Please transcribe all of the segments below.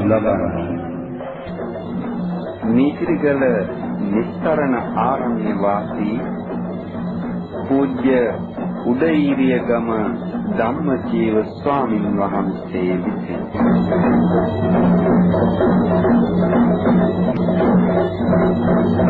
ධර්ම දේශනාව පවත්වනු ලබන්නේ නීතිරිගල නිස්තරණ ආරණ්‍ය වාසී පූජ්‍ය උදේීරිය ගම ධම්මජීව ස්වාමින් වහන්සේ විසින්. තස්සේ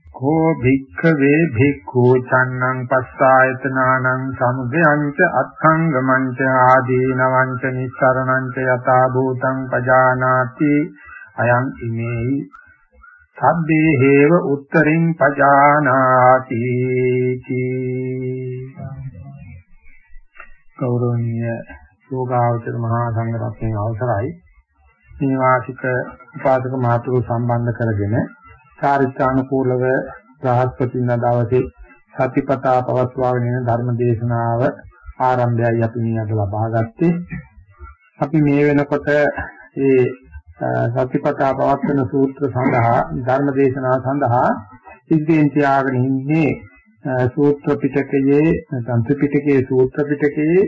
කෝ භික්ඛවේ භික්ඛු චන්නං පස්සායතනානං සමුදයං ච අත්ථංගමං ච ආදීනවං ච නිස්සරණං ච යතා භූතං පජානාති අයං ඉමේහි. සබ්බේ හේව උත්තරින් පජානාති ගෞරවනීය යෝගාවචර මහා සංඝරත්නයේ අවසරයි. මේ වාසික උපාසක මාතෘ සම්බන්ධ කරගෙන චාරිත්‍රානුකූලව බ්‍රහස්පතින්දා දවසේ සතිපතා පවත්වාගෙන යන ධර්ම දේශනාව ආරම්භයයි අපි මේ අද ලබා ගත්තේ. අපි මේ වෙනකොට මේ සතිපතා පවත්වන සූත්‍ර සඳහා ධර්ම දේශනාව සඳහා සිද්ධෙන් තියාගෙන ඉන්නේ සූත්‍ර පිටකයේ නැත්නම් ත්‍රිපිටකයේ සූත්‍ර පිටකයේ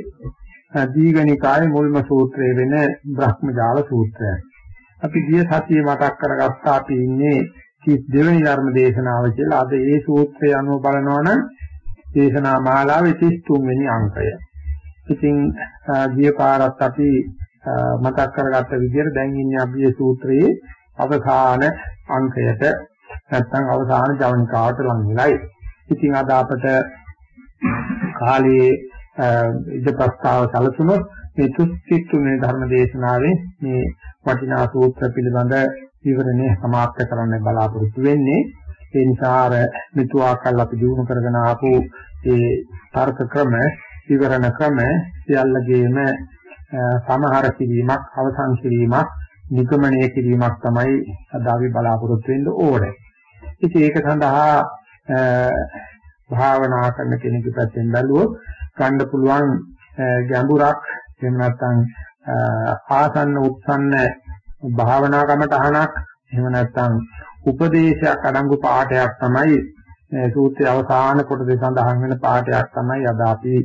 දීඝනිකායේ මුල්ම සූත්‍රය වෙන බ්‍රහ්මජාල සූත්‍රය. අපි ගිය සතියේ මතක් කරගත්තා අපි ඉන්නේ 32 වෙනි ධර්ම දේශනාව කියලා අද ඒ සූත්‍රය අනුව බලනවා නම් දේශනා මාලාවේ 33 වෙනි අංකය. ඉතින් ගිය පාරත් අපි මතක් කරගත්ත විදිහට දැන් ඉන්නේ අපි මේ සූත්‍රයේ අවසාන අංකයට නැත්නම් අවසාන ජවනිකාවට ලං වෙලයි. ඉතින් අද අපට කාලයේ ඉද ප්‍රස්තාව සැලසුණොත් මේ 33 වෙනි ධර්ම දේශනාවේ මේ වටිනා සූත්‍ර පිළිබඳ විවරණය සමාප්ත කරන්න බලාපොරොත්තු වෙන්නේ. ඒ නිසා අර මෙතුආකල් අපි දිනු කරගෙන ආපු ඒ තර්ක ක්‍රම, විවරණ ක්‍රම සියල්ලගේම සමහර කිරීමක්, අවසන් කිරීමක්, නිගමනය කිරීමක් තමයි අද අපි බලාපොරොත්තු වෙන්න ඕනේ. ඉතින් ඒක සඳහා භාවනා කරන කෙනෙකුට පැත්තෙන් බැලුවොත් ගන්න පුළුවන් ගැඹුරක් එහෙම නැත්නම් ආසන්න උත්සන්න භාවනා කමටහනක් එහෙම නැත්නම් උපදේශයක් අඩංගු පාඩයක් තමයි සූත්‍රයේ අවසාන කොටසේ සඳහන් වෙන පාඩයක් තමයි අද අපි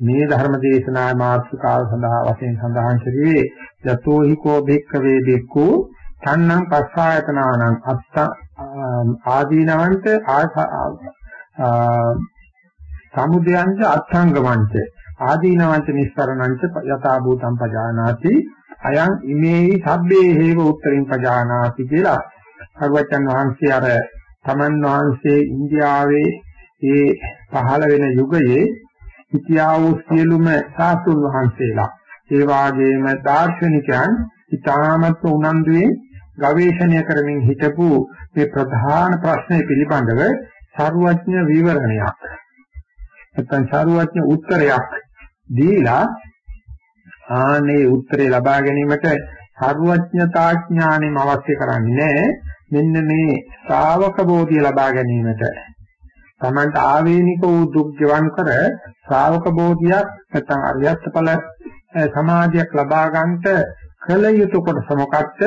මේ ධර්ම දේශනා මාතෘකාව සඳහා වශයෙන් සඳහන් කරුවේ. යතෝ හිකෝ භික්ඛවේ භික්ඛු තන්නං පස්සායතනානං අත්ත ආදීනවන්ත සමුදයන්ච අත්ංගමංච ආදීනවන්ත නිස්සරණංච යථා භූතං පජානාති. අයං ඉමේහි සබ්බේ හේව උත්තරින් පජානාති කියලා. භගවචන් වහන්සේ අර තමන් වහන්සේ ඉන්දියාවේ ඒ පහළ වෙන යුගයේ හිටියා වූ සියලුම සාතුන් වහන්සේලා ඒ වාගේම දාර්ශනිකයන් ඉතාමත් උනන්දුවේ ගවේෂණය කරමින් හිටපු මේ ප්‍රධාන ප්‍රශ්නය පිළිබඳව සරුවඥ විවරණයක් නැත්නම් සරුවඥ උත්තරයක් දීලා ආනේ උත්තරේ ලබා ගැනීමට සර්වඥතා ඥානෙම අවශ්‍ය කරන්නේ මෙන්න මේ ශ්‍රාවක බෝධිය ලබා ගැනීමට. තමන්ට ආවේනික වූ දුක් ගෙවන් කර ශ්‍රාවක බෝධියක් නැත්නම් අරියත් ඵල සමාධියක් ලබා ගන්නට කල යුතු කොටස මොකක්ද?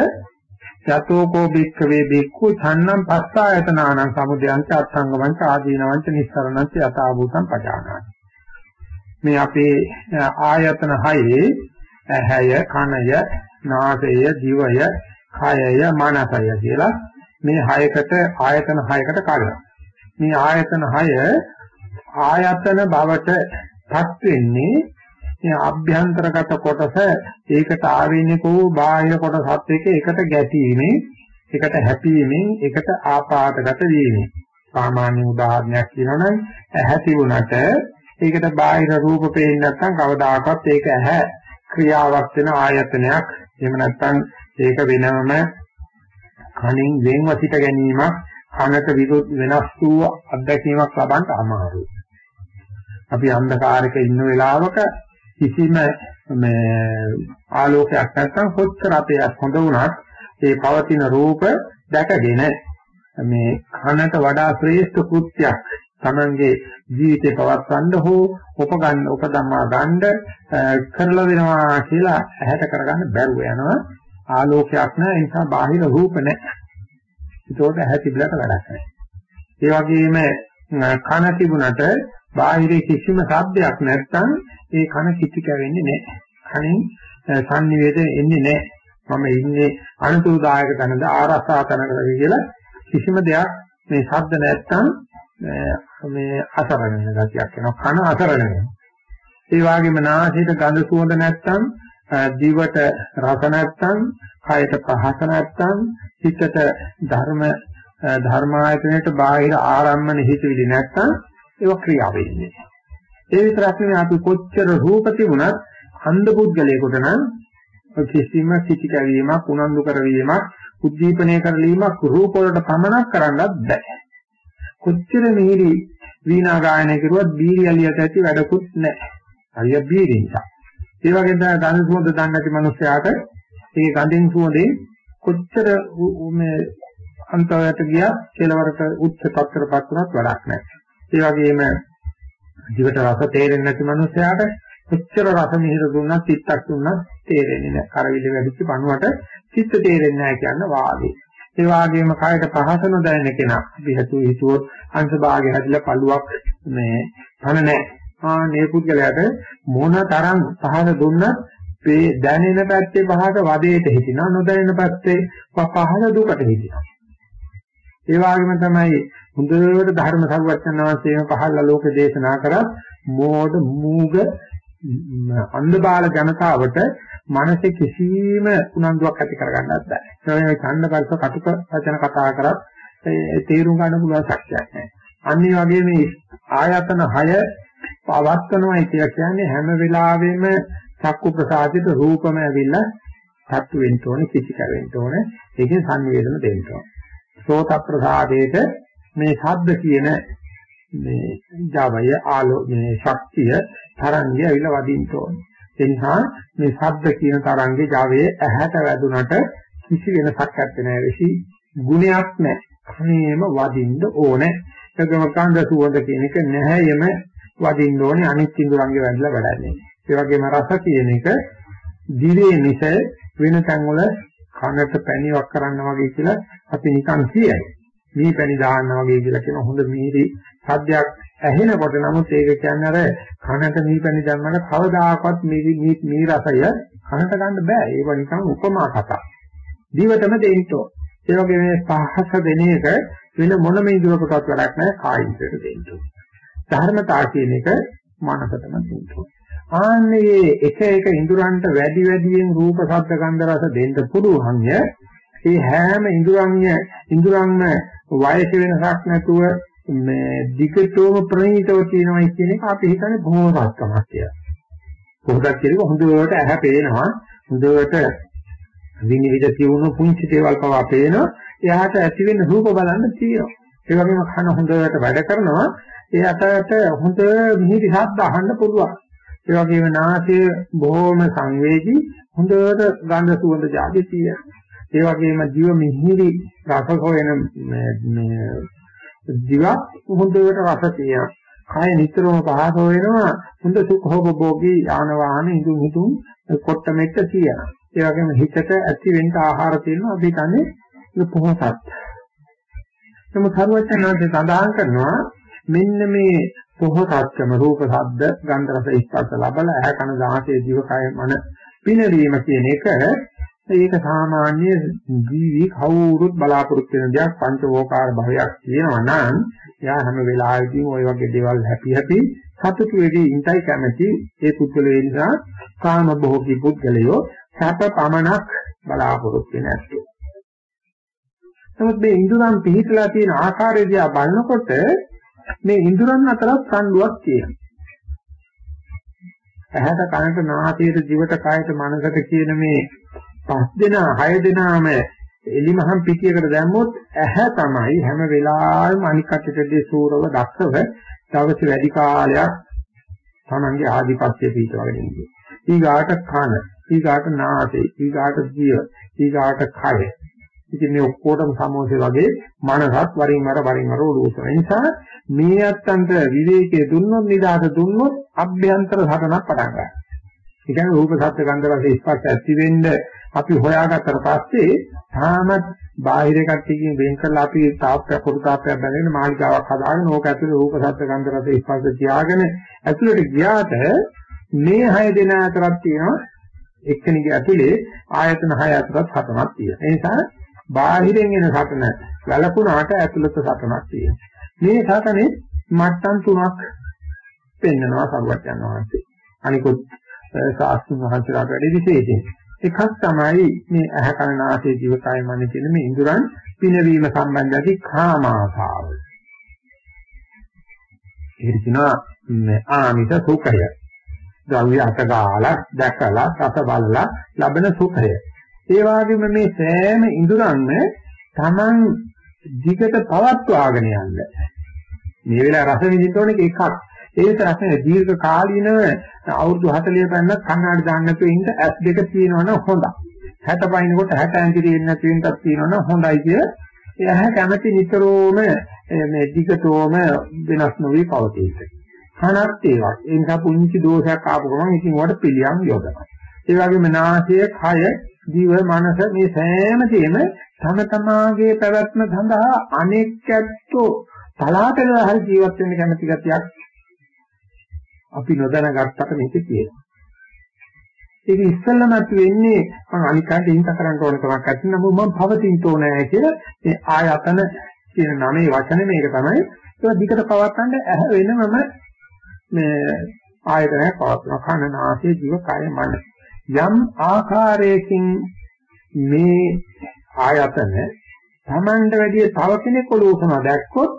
යතෝකෝ භික්ඛවේ භික්ඛු ධන්නම් පස්සායතනානං සමුදයන්ච අත්ංගමංච ආදීනවංච නිස්සරණංච යථාභූතං පජානාති. මේ අපේ ආයතන හයේ ඇහැය, කනය, නාසය, දිවය, කයය, මනසය කියලා මේ හයකට ආයතන හයකට කඩනවා. මේ ආයතන හය ආයතන බවටපත් වෙන්නේ මේ අභ්‍යන්තරගත කොටස ඒකට ආවේනික වූ බාහිර කොටසත් එක්ක එකට ගැටීමේ එකට හැපීමෙන් එකට ආපාතගත වීමෙන් සාමාන්‍ය උදාහරණයක් කියනවනම් ඇහැ තිබුණට ඒකට බාහිර රූප පේන්නේ නැත්නම් කවදාකවත් ඒක ඇහැ ක්‍රියාවක් වෙන ආයතනයක් එහෙම නැත්නම් ඒක වෙනම කණින් වෙන්ව සිට ගැනීමක් කනට විරුද්ධ වෙනස් වූ අත්දැකීමක් ලබන්න අමාරුයි. අපි අන්ධකාරයක ඉන්න වෙලාවක කිසිම මේ ආලෝකයක් නැත්නම් කොච්චර අපේ හොඳ වුණත් ඒ පවතින රූප දැකගෙන මේ කනට වඩා ශ්‍රේෂ්ඨ කෘත්‍යයක් තමන්ගේ ජීවිතේ පවත්වන්න හෝ උපගන්න උපදම්මා ගන්න කරලා වෙනවා කියලා ඇහැට කරගන්න බැරුව යනවා. ආලෝකයක් නැහැ ඒ නිසා බාහිර රූප නැහැ. ඒකෝට ඇහැ තිබලට වැඩක් නැහැ. ඒ වගේම කන තිබුණට බාහිර කිසිම ශබ්දයක් නැත්නම් ඒ කන කිචි කැවෙන්නේ නැහැ. කනින් සංනිවේදනය එන්නේ නැහැ. මම ඉන්නේ අනුතුදායක තැනද ආරසා තැනකද කියලා කිසිම දෙයක් මේ ශබ්ද නැත්තම් මේ අසරණ වෙන ගතියක් එනවා. කන අසරණ වෙනවා. ඒ වගේම නාසයට ගඳ සුවඳ නැත්තම් දිවට රස නැත්තම් කයට පහස නැත්තම් හිතට ධර්ම ධර්මායතනයට බාහිර ආරම්මන හිතවිලි නැත්තම් ඒක ක්‍රියා වෙන්නේ. ඒ විතරක් නෙවෙයි අපි කොච්චර රූප තිබුණත් අන්ධ පුද්ගලයෙකුට නම් කිසිම කිචි කැවීමක් උනන්දු කරවීමක් උද්දීපනය කරලීමක් රූප වලට පමනක් කරන්නත් බෑ. කොච්චර මිහිරි වීණා ගායනය කරුවත් බීරි අලියට ඇති වැඩකුත් නැහැ. අලිය බීරි නිසා. ඒ වගේම තමයි ගඳ සුවඳ දන්නේ නැති මිනිස්සයාට ඒ ගඳින් සුවඳේ කොච්චර මේ අන්තයට ගියා කෙලවරට උච්ච තත්ත්වයටපත් වුණත් වැඩක් නැහැ. ඒ වගේම දිවට රස තේරෙන්නේ නැති මිනිස්සයාට කොච්චර රස මිහිර දුන්නත් සිත්තක් දුන්නත් තේරෙන්නේ නැහැ. කරවිල වැඩිච්ච පණුවට සිත් තේරෙන්නේ නැහැ කියන වාදේ. ඒ වගේම කායට පහස නොදැනෙන කෙනා අපි හිතුව හිතුවොත් අංශ භාගය හැදිලා පළුවක් මේ තන නැහැ. ආ මේ පුද්ගලයාට මොන තරම් පහස දුන්නත් මේ දැනෙන පැත්තේ පහස වදේට හිටිනවා නොදැනෙන පැත්තේ පහස දුකට හිටිනවා. ඒ වගේම තමයි හොඳට ධර්ම සරුවචන වහන්සේම පහළ ලෝක දේශනා කරත් මෝඩ මූග අන්ධ බාල ජනතාවට මනසේ කිසිම උනන්දුවක් ඇති කරගන්නත් බෑ. ඒ වගේ ඡන්ද පරිස කටුක වචන කතා කරත් තේරුම් ගන්න පුළුවන් ශක්තියක් නැහැ. අන්න ඒ වගේ මේ ආයතන 6 පවත්වනවායි කියලා කියන්නේ හැම වෙලාවෙම චක්කු ප්‍රසාදිත රූපම ඇවිල්ලා සත්තු වෙන්න ඕනේ, කිසි කරෙන්න ඕනේ. ඒකෙන් සංවේදන දෙන්න ඕනේ. සෝත ප්‍රසාදයේට මේ ශබ්ද කියන මේ ජවය ආලෝ මේ ශක්තිය තරංගය ඇවිල්ලා වදින්න ඕනේ. ඒ නිසා මේ ශබ්ද කියන තරංගේ Javaයේ ඇහැට වැදුනට කිසි වෙනසක් නැත්තේ නෑ වෙසි ගුණයක් නෑ. කණේම වදින්න ඕනේ. ඒකම කන්ද සුවඳ කියන එක නැහැයම වදින්න ඕනේ අනිත් ඉඳුරංගේ වැදලා වැඩන්නේ. ඒ වගේම රස කියන එක දිවේ මිස වෙන තැන්වල කනට පැණිවක් කරන්න වගේ කියලා අපි නිකන් කියයි. මේ පැණි දාන්න වගේ කියලා කියන හොඳ මීරි සද්දයක් ඇහෙනකොට නමුත් ඒක කියන්නේ අර කනට නීපැණි දැම්මම කවදාකවත් මේ මේ රසය කනට ගන්න බෑ. ඒක නිකන් උපමා කතා. දිවටම දෙන්නෝ. ඒ වගේ මේ පහස දෙන එක වෙන මොනම ඉදිරකටවත් වැඩක් නැහැ කායින්ට දෙන්නෝ. ධර්මතා කියන එක මනසටම දෙන්නෝ. ආන්නේ එක එක ඉඳුරන්ට වැඩි වැඩියෙන් රූප ශබ්ද ගන්ධ රස දෙන්න පුළුවන්ය. ඒ හැම ඉඳුරන්ය ඉඳුරන්ම වයස වෙනසක් නැතුව මේ දිගටම ප්‍රණීතව තියෙනවා කියන එක අපි හිතන්නේ බොහෝමත්කමක් කියලා. පොහොසත් කියනක හොඳට ඇහැ පේනවා හොඳට විනිවිද කියවුණු පුංචි දේවල් පවා පේනවා එයාට ඇති වෙන රූප බලන්න තියෙනවා. ඒ වගේම කන හොඳට වැඩ කරනවා එයාට හොඳ මිහිරි ශබ්ද අහන්න පුළුවන්. ඒ වගේම නාසය බොහොම සංවේදී හොඳට ගන්ධ සුවඳ ජාති තියෙනවා. ඒ වගේම ජීව මිහිරි රස හොයන මේ දිවක් හොඳට රස තියෙනවා. කය නිතරම පහස වෙනවා. හොඳ සුඛෝපභෝගී යාන වාහන ඉදුම් හිතුම් කොට්ට මෙට්ට තියෙනවා. ඒ වගේම හිතට ඇති වෙන්න ආහාර තියෙනවා. අපි කන්නේ පොහසත්. නමුත් සරුවචනාංශය සඳහන් කරනවා මෙන්න මේ පොහසත්කම රූප ශබ්ද ගන්ධ රස ස්පර්ශ ලබලා ඇහැ කන දාසය දිව කය මන පිනවීම කියන එක ඒක සාමාන්‍ය ජීවි කවුරුත් බලාපොරොත්තු වෙන දෙයක් පංචවෝකාර භවයක් තියෙනවා නම් එයා හැම වෙලාවෙදීම ওই වගේ දේවල් හැපි හැපි සතුටු වෙවි ඉඳයි කැමැති ඒ පුද්ගලයා නිසා කාම භෝගී පුද්ගලයෝ සැප පමණක් බලාපොරොත්තු වෙන ඇත්තෝ. නමුත් මේ ඉන්ද්‍රයන් පිහිටලා තියෙන ආකාරය දිහා බලනකොට මේ ඉන්ද්‍රයන් අතර සංඩුවක් තියෙනවා. ඇහැට කනට නාසයට දිවට කයට මනසට කියන මේ පස් දෙනා හය දෙනාම එලිමහම් පිටියකට දැම්මොත් ඇහැ තමයි හැම වෙලාවෙම අනික් කටටදී සූරව දක්ෂව දවස් වැඩි කාලයක් තමන්ගේ ආධිපත්‍ය පිටවගෙන ඉන්නේ. ඊගාට කන, ඊගාට නාසය, ඊගාට දිව, ඊගාට කය. ඉතින් මේ ඔක්කොටම සමෝසෙ වගේ මනසත් වරින් වර වරින් වර උඩුසන. ඒ නිසා මේ අත්තන්ට විවේකයේ දුන්නොත් නිදාස දුන්නොත් අභ්‍යන්තර සටනක් පටන් ගන්නවා. ඒ කියන්නේ රූප සත්‍ය ගන්ධ රස ස්පර්ශ ඇති වෙන්න අපි හොයාගත්තට පස්සේ තාමත් බාහිර කට්ටියකින් වෙන් කරලා අපි තාප්පයක් පොඩු තාප්පයක් බැලගෙන මාළිකාවක් හදාගෙන ඕක ඇතුලේ රූප සත්‍ය ගන්ධ රස ස්පර්ශ තියාගෙන ඇතුලට ගියාට මේ හය දෙන අතරක් තියෙනවා එක්කෙනෙකුගේ ඇතුලේ ආයතන හය අතරත් හතමක් තියෙනවා. ඒ නිසා බාහිරින් එන සටන වැළකුණාට ඇතුළත සටනක් තියෙනවා. මේ සටනේ මට්ටම් තුනක් පෙන්වනවා සරුවත් යනවා. අනිකුත් ශාස්ත්‍රීය මහන්සියලාට වැඩි විශේෂයෙන්. එකක් තමයි මේ ඇහ කන නාසය දිව කය මන කියන මේ ඉඳුරන් පිනවීම සම්බන්ධ ඇති කාමාශාව. ඒක කියනවා ආමිත සුඛය. ද්‍රව්‍ය අතගාලා දැකලා රස බලලා ලබන සුඛය. ඒ වගේම මේ සෑම ඉඳුරන්ම Taman දිගට පවත්වාගෙන යන්න. මේ වෙලාව රස විඳින්න ඕනේ එකක්. ඒක රසනේ දීර්ඝ කාලීනව අවුරුදු 40 පෙන්නත් කන්නාඩි දාන්න නැතුව ඉන්න ඇස් දෙක තියෙනවනම් හොඳයි. 60 පයින්කොට 60 ඇඟිලි එන්න නැතුව ඉන්නත් තියෙනවනම් හොඳයි කිය. එයා කැමැති නිතරම මේ දිගටම වෙනස් නොවි පවතී. කනත් ඒවා. ඒ නිසා පුංචි දෝෂයක් ආපු ගමන් ඉතින් උඩ පිළියම් යොදනවා. ඒ වගේම නාසය, කය, දිව, මනස මේ සෑම දෙයක්ම තම තමාගේ පැවැත්ම සඳහා අනෙක්කැත්තෝ තලාපෙලා හරි ජීවත් වෙන්න කැමති ගතියක් අපි නොදැනගත්තට මේක තියෙනවා. ඒක ඉස්සෙල්ලමත් වෙන්නේ මම අනිකාට ඉන්ට කරන්න ඕන කමක් නැති නමුත් මම පවතින්න ඕනේ කියලා මේ ආයතන කියන නමේ වචනේ මේක තමයි ඒක දිගට පවත්වන්න ඇහ වෙනමම මේ ආයතනයක් පවත්වන කන නාසය දිව කය මන යම් ආකාරයකින් මේ ආයතන Tamanda වැඩි තව කෙනෙක් ඔලෝසන දැක්කොත්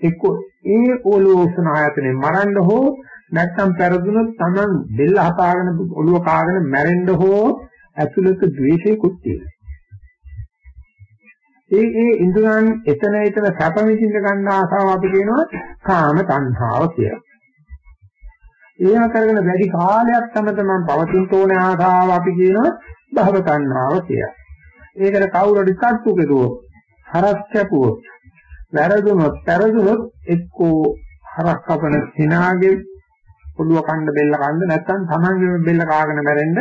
එක්ක ඒ ඔලෝසන ආයතනේ මරන්න හෝ නැත්නම් පෙරදුනොත් Taman බෙල්ල හපාගෙන ඔළුව කාගෙන මැරෙන්න හෝ ඇතුළත ද්වේෂයකුත් තියෙනවා. ඒ ඒ ඉන්ද්‍රයන් එතන එතන සැප විඳින්න ගන්න ආසාව අපි කියනවා කාම තණ්හාව කියලා. ඒ ආකාරගෙන වැඩි කාලයක් තම තමන් පවතින තෝනේ ආසාව අපි කියනවා භව තණ්හාව කියලා. ඒකට කවුරු හරි කට්ටු කෙරුවොත් හරස් කැපුවොත් වැරදුනොත් පෙරදුනොත් එක්කෝ හරක් කපන සිනාගේ පොළුව කන්න බෙල්ල කන්න නැත්නම් තමන්ගේ බෙල්ල කාගෙන මැරෙන්න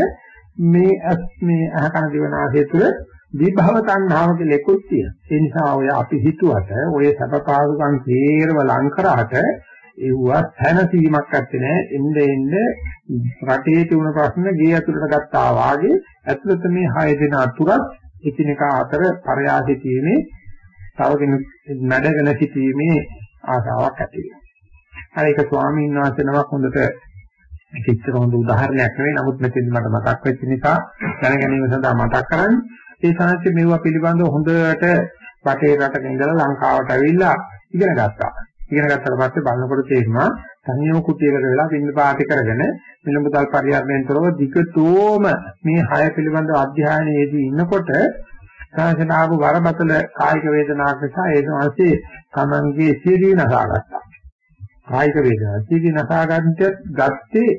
මේ මේ අහකන දිවනාසය තුළ විභව තණ්හාව කියලා එකක් තියෙනවා. ඒ නිසා ඔය අපි හිතුවට ඔය සබපාසුකම් තේරව ලං කරාට ඒවත් හැනසීමක් නැත්තේ නෑ. එnde එnde රටේ තිබුණ ප්‍රශ්න ගේ ඇතුළට ගත්තා වාගේ ඇතුළත මේ 6 දෙනා අතුරත් එකිනෙකා අතර පරයාසී තීමේ තව කෙනෙක් නැඩගෙන සිටීමේ ආසාවක් ඇති වෙනවා. හරි ඒක ස්වාමීන් වහන්සේ නමක් හොඳට කිච්චර හොඳ උදාහරණයක් නෙවෙයි නමුත් මෙතෙන්දි මට මතක් වෙච්ච නිසා දැනගැනීම සඳහා මතක් කරන්නේ ඒ සංස්කෘතිය මෙවුවා පිළිබඳව හොඳට රටේ රටක ඉඳලා ලංකාවට ඇවිල්ලා ඉගෙන ගත්තා. ඉගෙන ගත්තට පස්සේ බලනකොට තේරුණා තනියම කුටියකට වෙලා පින්න පාටි කරගෙන මිලමුදල් පරිහරණයෙන්තරව දිගටම මේ හය පිළිබඳව අධ්‍යයනයේදී ඉන්නකොට සංසනාව වරබතල කායික වේදනාවක් නිසා ඒ සංස්කෘතිය තමන්ගේ සියදී නසාගත්තා. කායික වේදනාව සියදී නසාගන්නට ගත්තේ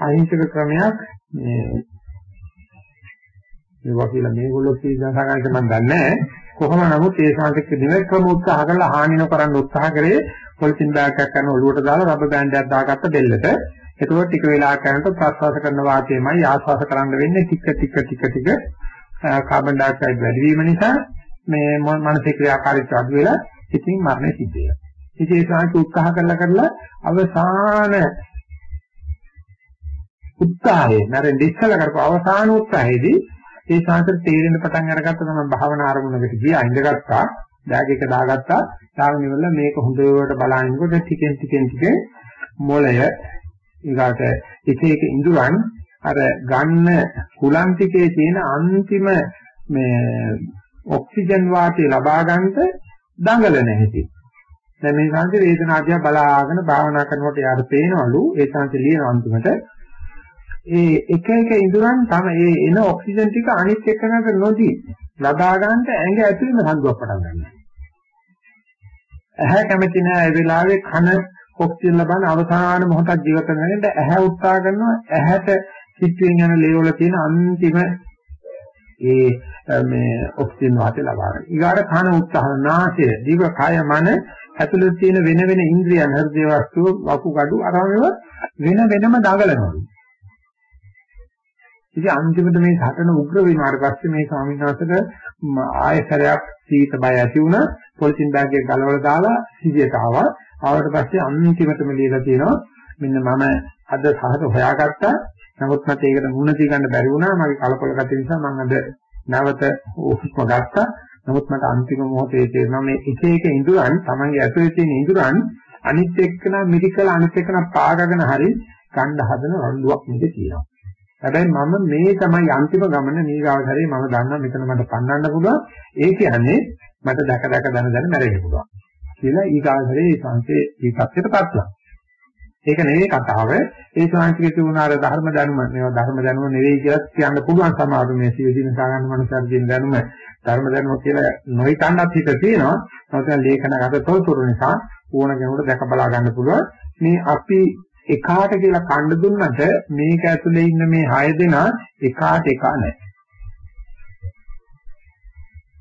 අහිංසක ක්‍රමයක් මේ මේවා කියලා මේගොල්ලෝ කියන සංගායක මම දන්නේ නැහැ. කොහොම නමුත් ඒ සංකේත නිවෙස් ක්‍රම උත්සාහ කරලා හානි නොකරන්න උත්සාහ කරේ පොලිතින් බෑග් එකක් කරන ඔලුවට දාලා රබර් බෑන්ඩ් එකක් දාගත්ත දෙල්ලට. එතකොට ටික වෙලාවක් යනකොට ප්‍රස්වාස කරන වාතයමයි ආශ්වාස කරන්න වෙන්නේ ටික ටික ටික ටික කාබන් ඩයොක්සයිඩ් වැඩි වීම නිසා මේ මානසික ක්‍රියාකාරීත්වය අඩු වෙලා ඉතින් මරණය සිද්ධ වෙනවා. ඉතින් ඒ සංකේත උත්සාහ කරලා කරලා අවසාන උත්සාහයේ නැරෙන් ඉස්සලා කරපු අවසාන උත්සාහයේදී ඒ ශාස්ත්‍ර තේරෙන්න පටන් අරගත්ත තමයි භාවනා ආරමුණකට ගියා ඉඳගත්තා බෑග් එක දාගත්තා දාගෙන ඉවරලා මේක හොඳට බලනකොට ටිකෙන් ටිකෙන් ටික මොළය ඊගාට එක එක ඉඳුරන් අර ගන්න කුලන් ටිකේ තියෙන අන්තිම මේ ඔක්සිජන් වාතය ලබා ගන්නට දඟලන හැටි. දැන් මේ සංකේ වේදනාදියා බලාගෙන භාවනා කරනකොට යාට පේනවලු ඒ සංකේ ලියන අන්තිමට ඒ එක එක ඉඳුරන් තම ඒ එන ඔක්සිජන් ටික අනිත් එකකට නොදී ලබා ගන්නට ඇඟ ඇතුළේම සංදුවක් පටන් ගන්නවා. ඇහැ කැමති නැහැ ඒ වෙලාවේ කන ඔක්සිජන් ලබන අවසාන මොහොතක් ජීවත් වෙනකොට ඇහැ උත්සාහ කරනවා ඇහැට සිත්යෙන් යන ලේ වල තියෙන අන්තිම ඒ මේ ඔක්සිජන් වාතය ලබා ගන්න. ඊගාට කන උත්සාහ නාසය දිව කය මන ඇතුළත තියෙන වෙන වෙන ඉන්ද්‍රියන් හෘදේ වස්තු වකුගඩු අරමව වෙන වෙනම දඟලනවා. ඉතින් අන්තිමට මේ සටන උග්‍ර වුණාට පස්සේ මේ ස්වාමීන් වහන්සේට ආයතරයක් සීත බය ඇති වුණා පොලිතින් බෑග් එක ගලවලා දාලා සිහියට ආවා. ආවට පස්සේ අන්තිමටම ලියලා තියෙනවා මෙන්න මම අද සහත හොයාගත්තා. නමුත් මට ඒකට මුණ දී ගන්න බැරි වුණා. මගේ කලකොල ගැටේ නිසා මම අද නැවත උස්ම ගත්තා. නමුත් මට අන්තිම මොහොතේ තේරෙනවා මේ එක එක ඉඳුරන් තමන්ගේ ඇතුලේ තියෙන ඉඳුරන් අනිත් එක්කන මිරිකල අනිත් එක්කන පාගගෙන හරි ගන්න හදන රණ්ඩුවක් මේක තියෙනවා. හැබැයි මම මේ තමයි අන්තිම ගමන නීගාවතරේ මම දන්නවා මෙතන මට පන්නන්න පුළුවන්. ඒ කියන්නේ මට දැක දැක දන දන මැරෙන්න පුළුවන්. කියලා ඊගාවතරේ ඒ සංසේ ඊපස්සට පත්ලා. ඒක නෙවෙයි කතාව. ඒ ශාන්තික තුනාර ධර්ම දැනුම මේවා ධර්ම දැනුම නෙවෙයි කියලා කියන්න පුළුවන් සමහරු මේ සියදින සාගන්න මනසට කියන දැනුම ධර්ම දැනුම කියලා නොහිතන්නත් හිත තියෙනවා. නැත්නම් ලේඛනගත තොරතුරු නිසා ඕන කෙනෙකුට දැක බලා ගන්න පුළුවන්. මේ අපි එකාට කියලා කණ්ඩ දුන්නට මේක ඇතුලේ ඉන්න මේ 6 දෙනා එකාට එක නැහැ.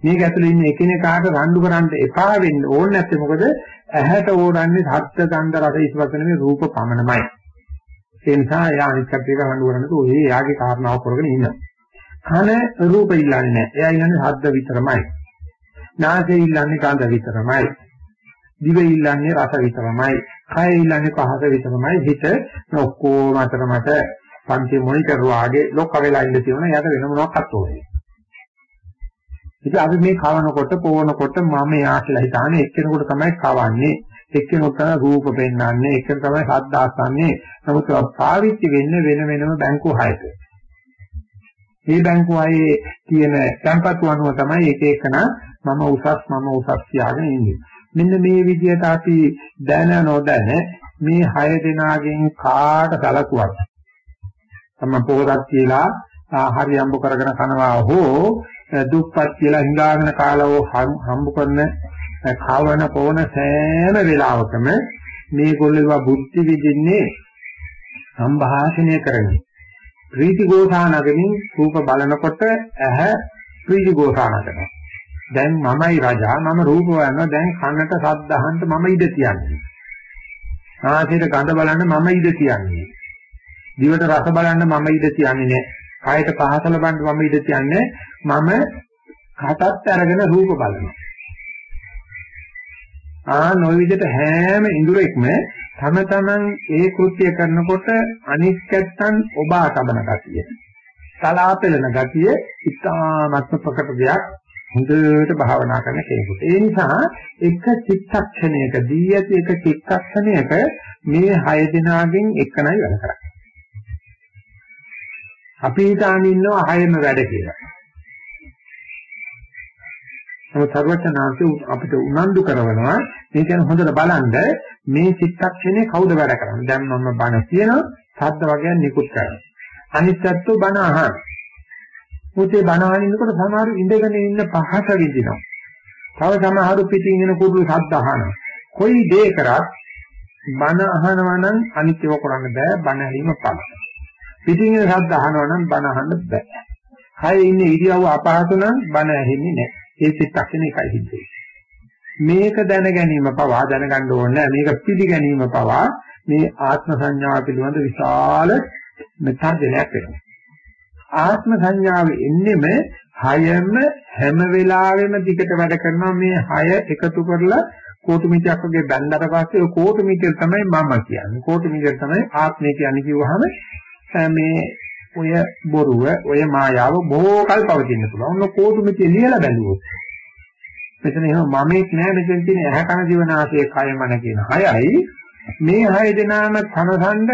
මේක ඇතුලේ ඉන්න එකිනෙකාට රණ්ඩු කරන්න එපා වෙන්න ඕනේ නැත්නම් මොකද ඇහැට ඕරන්නේ සත්‍ය ගන්ධ රස ඉස්පස් නෙමෙයි රූප පමණමයි. ඒ නිසා එයා අනිත් කට්ටියට හඳු කරන්නේ ඔය එයාගේ කාරණාව කරගෙන ඉන්නවා. කන රූප ඉල්ලන්නේ නැහැ. එයා ඉල්ලන්නේ ශබ්ද විතරමයි. නාසය ඉල්ලන්නේ ගන්ධ විතරමයි. දිව ඉල්ලන්නේ රස විතරමයි. කය ඉල්ලන්නේ පහස විතරමයි. හිත ඔක්කොම අතර මට පන්ති මොනිටර් වාගේ ලොක්ක වෙලා ඉන්න තියෙනවා. එයාට වෙන මොනවක්වත් ඕනේ. ඉතින් අපි මේ කවනකොට පොවනකොට මම යා කියලා හිතානේ එක්කෙනෙකුට තමයි කවන්නේ. එක්කෙනෙකුට තමයි රූප පෙන්වන්නේ, එක්කෙනෙකුට තමයි ශබ්ද අසන්නේ. නමුත් පාවිච්චි වෙන්නේ වෙන වෙනම බැංකු හයක. මේ බැංකු හයේ තියෙන සම්පත් අනුව තමයි එක එකන මම උසස් මම උසස් කියලාගෙන ඉන්නේ. මෙන්න මේ විදිහට අපි දැන නොදැන මේ හය දෙනාගෙන් කාට සැලකුවක් තම පොරක් කියලා හරි අම්බ කරගෙන කනවා හෝ දුක්පත් කියලා හිඟාගෙන කාලව හම්බ කරන කවන පොන සෑම වෙලාවකම මේගොල්ලෝ බුද්ධි විදින්නේ සම්භාෂණය කරන්නේ ප්‍රීති ගෝසානගෙනින් රූප බලනකොට ඇහැ ප්‍රීති ගෝසාන කරනවා දැන් මමයි රජා මම රූප බලනවා දැන් කනට ශබ්ද අහන්න මම ඉඩ තියන්නේ. ආසයට ගඳ බලන්න මම ඉඩ තියන්නේ. දිවට රස බලන්න මම ඉඩ තියන්නේ නැහැ කායට පහස ලබන්න මම ඉඩ තියන්නේ මම කටත් අරගෙන රූප බලනවා. ආ නොයි විදිහට හැම ඉඳුරෙක්ම තම තමන් ඒ කෘත්‍ය කරනකොට අනිත් පැත්තන් ඔබා තබන ගතිය. සලාපෙලන ගතිය ඉතාමත්ම ප්‍රකට දෙයක් හොඳට භාවනා කරන කෙනෙකුට. ඒ නිසා එක චිත්තක්ෂණයක දී ඇති එක චිත්තක්ෂණයක මේ හය දෙනාගෙන් එකනයි වැඩ කරන්නේ. අපි හිතාන ඉන්නවා හයම වැඩ කියලා. නමුත් සර්වචනාංශය අපිට උනන්දු කරනවා මේ කියන්නේ හොඳට බලන්න මේ චිත්තක්ෂණේ කවුද වැඩ කරන්නේ? දැන් මම බණ කියනවා සද්ද වගේ නිකුත් කරනවා. අනිත්‍යත්ව බණ අහන. මුතේ බණ අහනකොට සමහර ඉඳගෙන ඉන්න පහස විඳිනවා. තව සමහරු පිටින් එන කුඩු සද්ද අහනවා. කොයි දේ කරත් බණ අහනවා නම් අනිත්‍යව කරන්න බෑ බණ ඇහිම පමණයි. පිටින් එන සද්ද අහනවා නම් බණ අහන්න බෑ කයේ ඉන්නේ ඉරියව්ව අපහසු නම් බණ ඇහෙන්නේ නැහැ ඒ චිත්තක්ෂණ එකයි හිතේ. මේක දැන ගැනීම පවා දැනගන්න ඕනේ මේක පිළිගැනීම පවා මේ ආත්ම සංඥාව පිළිබඳ විශාල මෙතර්ජනයක් වෙනවා. ආත්ම සංඥාව එන්නෙම හයම හැම වෙලාවෙම දිගට වැඩ කරනවා මේ හය එකතු කරලා කෝටු මීටරයක් වගේ බැලඳට පස්සේ ඔය කෝටු මීටර තමයි මම කියන්නේ. කෝටු මීටර තමයි ආත්මය කියන්නේ කිව්වහම මේ ඔය බොරුව, ඔය මායාව බොහෝ කල් පවතින්න පුළුවන්. ඔන්න කෝටු මෙතේ ලියලා බැලුවොත්. මෙතන එහෙම මමෙක් නෑ මෙතන තියෙන ඇහැ කන දිවනාසය කය මන කියන හයයි මේ හය දෙනාම තනසඳ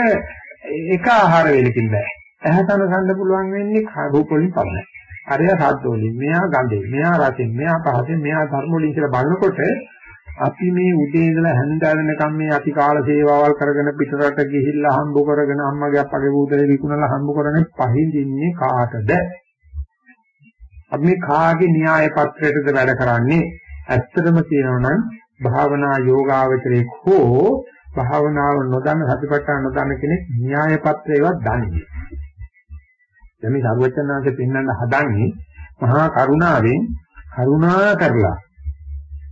එක ආහාර වේලකින් බෑ. ඇහැ තනසඳ පුළුවන් වෙන්නේ රූප වලින් පමණයි. අරය සද්ද වලින්, මෙයා ගඳෙන්, මෙයා රසෙන්, මෙයා පහසෙන්, මෙයා ධර්ම වලින් කියලා බලනකොට අපි මේ උදේ ඉඳලා හැන්ද වෙනකම් මේ අති කාල සේවාවල් කරගෙන පිටරට ගිහිල්ලා හම්බ කරගෙන අම්මගේ අප්පගේ බූදලේ විකුණලා හම්බ කරන්නේ පහින්දින්නේ කාටද? අපි මේ කාගේ න්‍යාය පත්‍රයටද වැඩ කරන්නේ? ඇත්තටම කියනවා නම් භාවනා යෝගාවචරයේ හෝ භාවනාව නොදන්න සතිපට්ඨාන නොදන්න කෙනෙක් න්‍යාය පත්‍රේවත් දන්නේ. දැන් මේ සරුවචනාංශයෙන් පෙන්වන්න හදන්නේ මහා කරුණාවෙන් කරුණා කරලා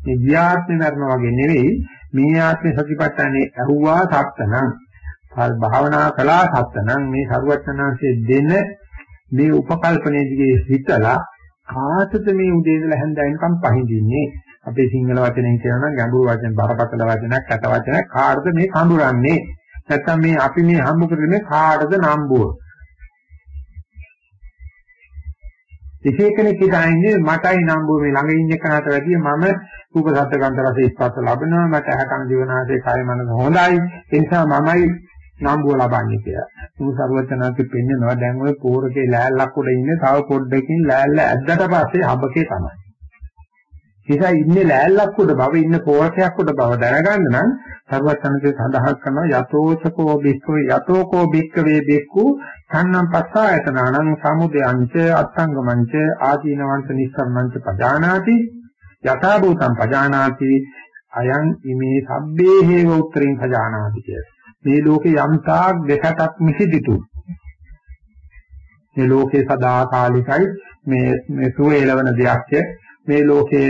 මේ ගියාත්මේ කරනවා වගේ නෙවෙයි මේ ආත්මේ සතිපට්ඨානේ ඇහුවා සත්‍යනම් භාවනා කළා සත්‍යනම් මේ සරුවචනාංශයේ දෙන මේ උපකල්පනයේ දිගේ හිතලා කාටද මේ උදේ ඉඳලා හැන්දෑවෙනකම් පහඳින්නේ? අපේ සිංහල වචනෙන් කියනවා නම් ගැඹුරු වචන බරපතල වචනයක් කට වචනයක් කාටද මේ කඳුරන්නේ? නැත්තම් මේ අපි මේ හම්බ කරන්නේ කාටද නම්බුව? එක කෙනෙක් හිතන්නේ මටයි නම්බුව මේ ළඟ ඉන්න කෙනාට වැඩිය මම රූප ශබ්ද ගන්ධ රස ස්පර්ශ ලබනවා මට අහකන ජීවනාදී කාය මනස හොඳයි ඒ නිසා මමයි නම්බුව ලබන්නේ කියලා. මොකද සරුවචනාංශෙ පෙන්නනවා දැන් ওই පෝරකේ ලෑල්ලක් උඩ ඉන්නේ තව පොඩ්ඩකින් ලෑල්ල ඇද්දට පස්සේ හබකේ තමයි. නිසා ඉන්නේ ලෑල්ලක් උඩ බව ඉන්න කෝරකයක් උඩ බව දැනගන්න නම් සර්වඥන්සේ සඳහන් කරනවා යතෝසකෝ බික්කෝ යතෝකෝ බික්කවේ බික්කු සම්නම් පස්සායතනං සමුදයංච අත්ංගමංච ආදීනවංච නිස්සම්මංච පජානාති යථා භූතං පජානාති අයං ඉමේ සබ්බේ හේව උත්තරින් පජානාති කිය. මේ ලෝකේ යම්තාක් දෙකටක් මිසිදිතු මේ ලෝකේ සදාකාලිකයි මේ මේ සුවේ එළවන දෙයක්ය මේ ලෝකේ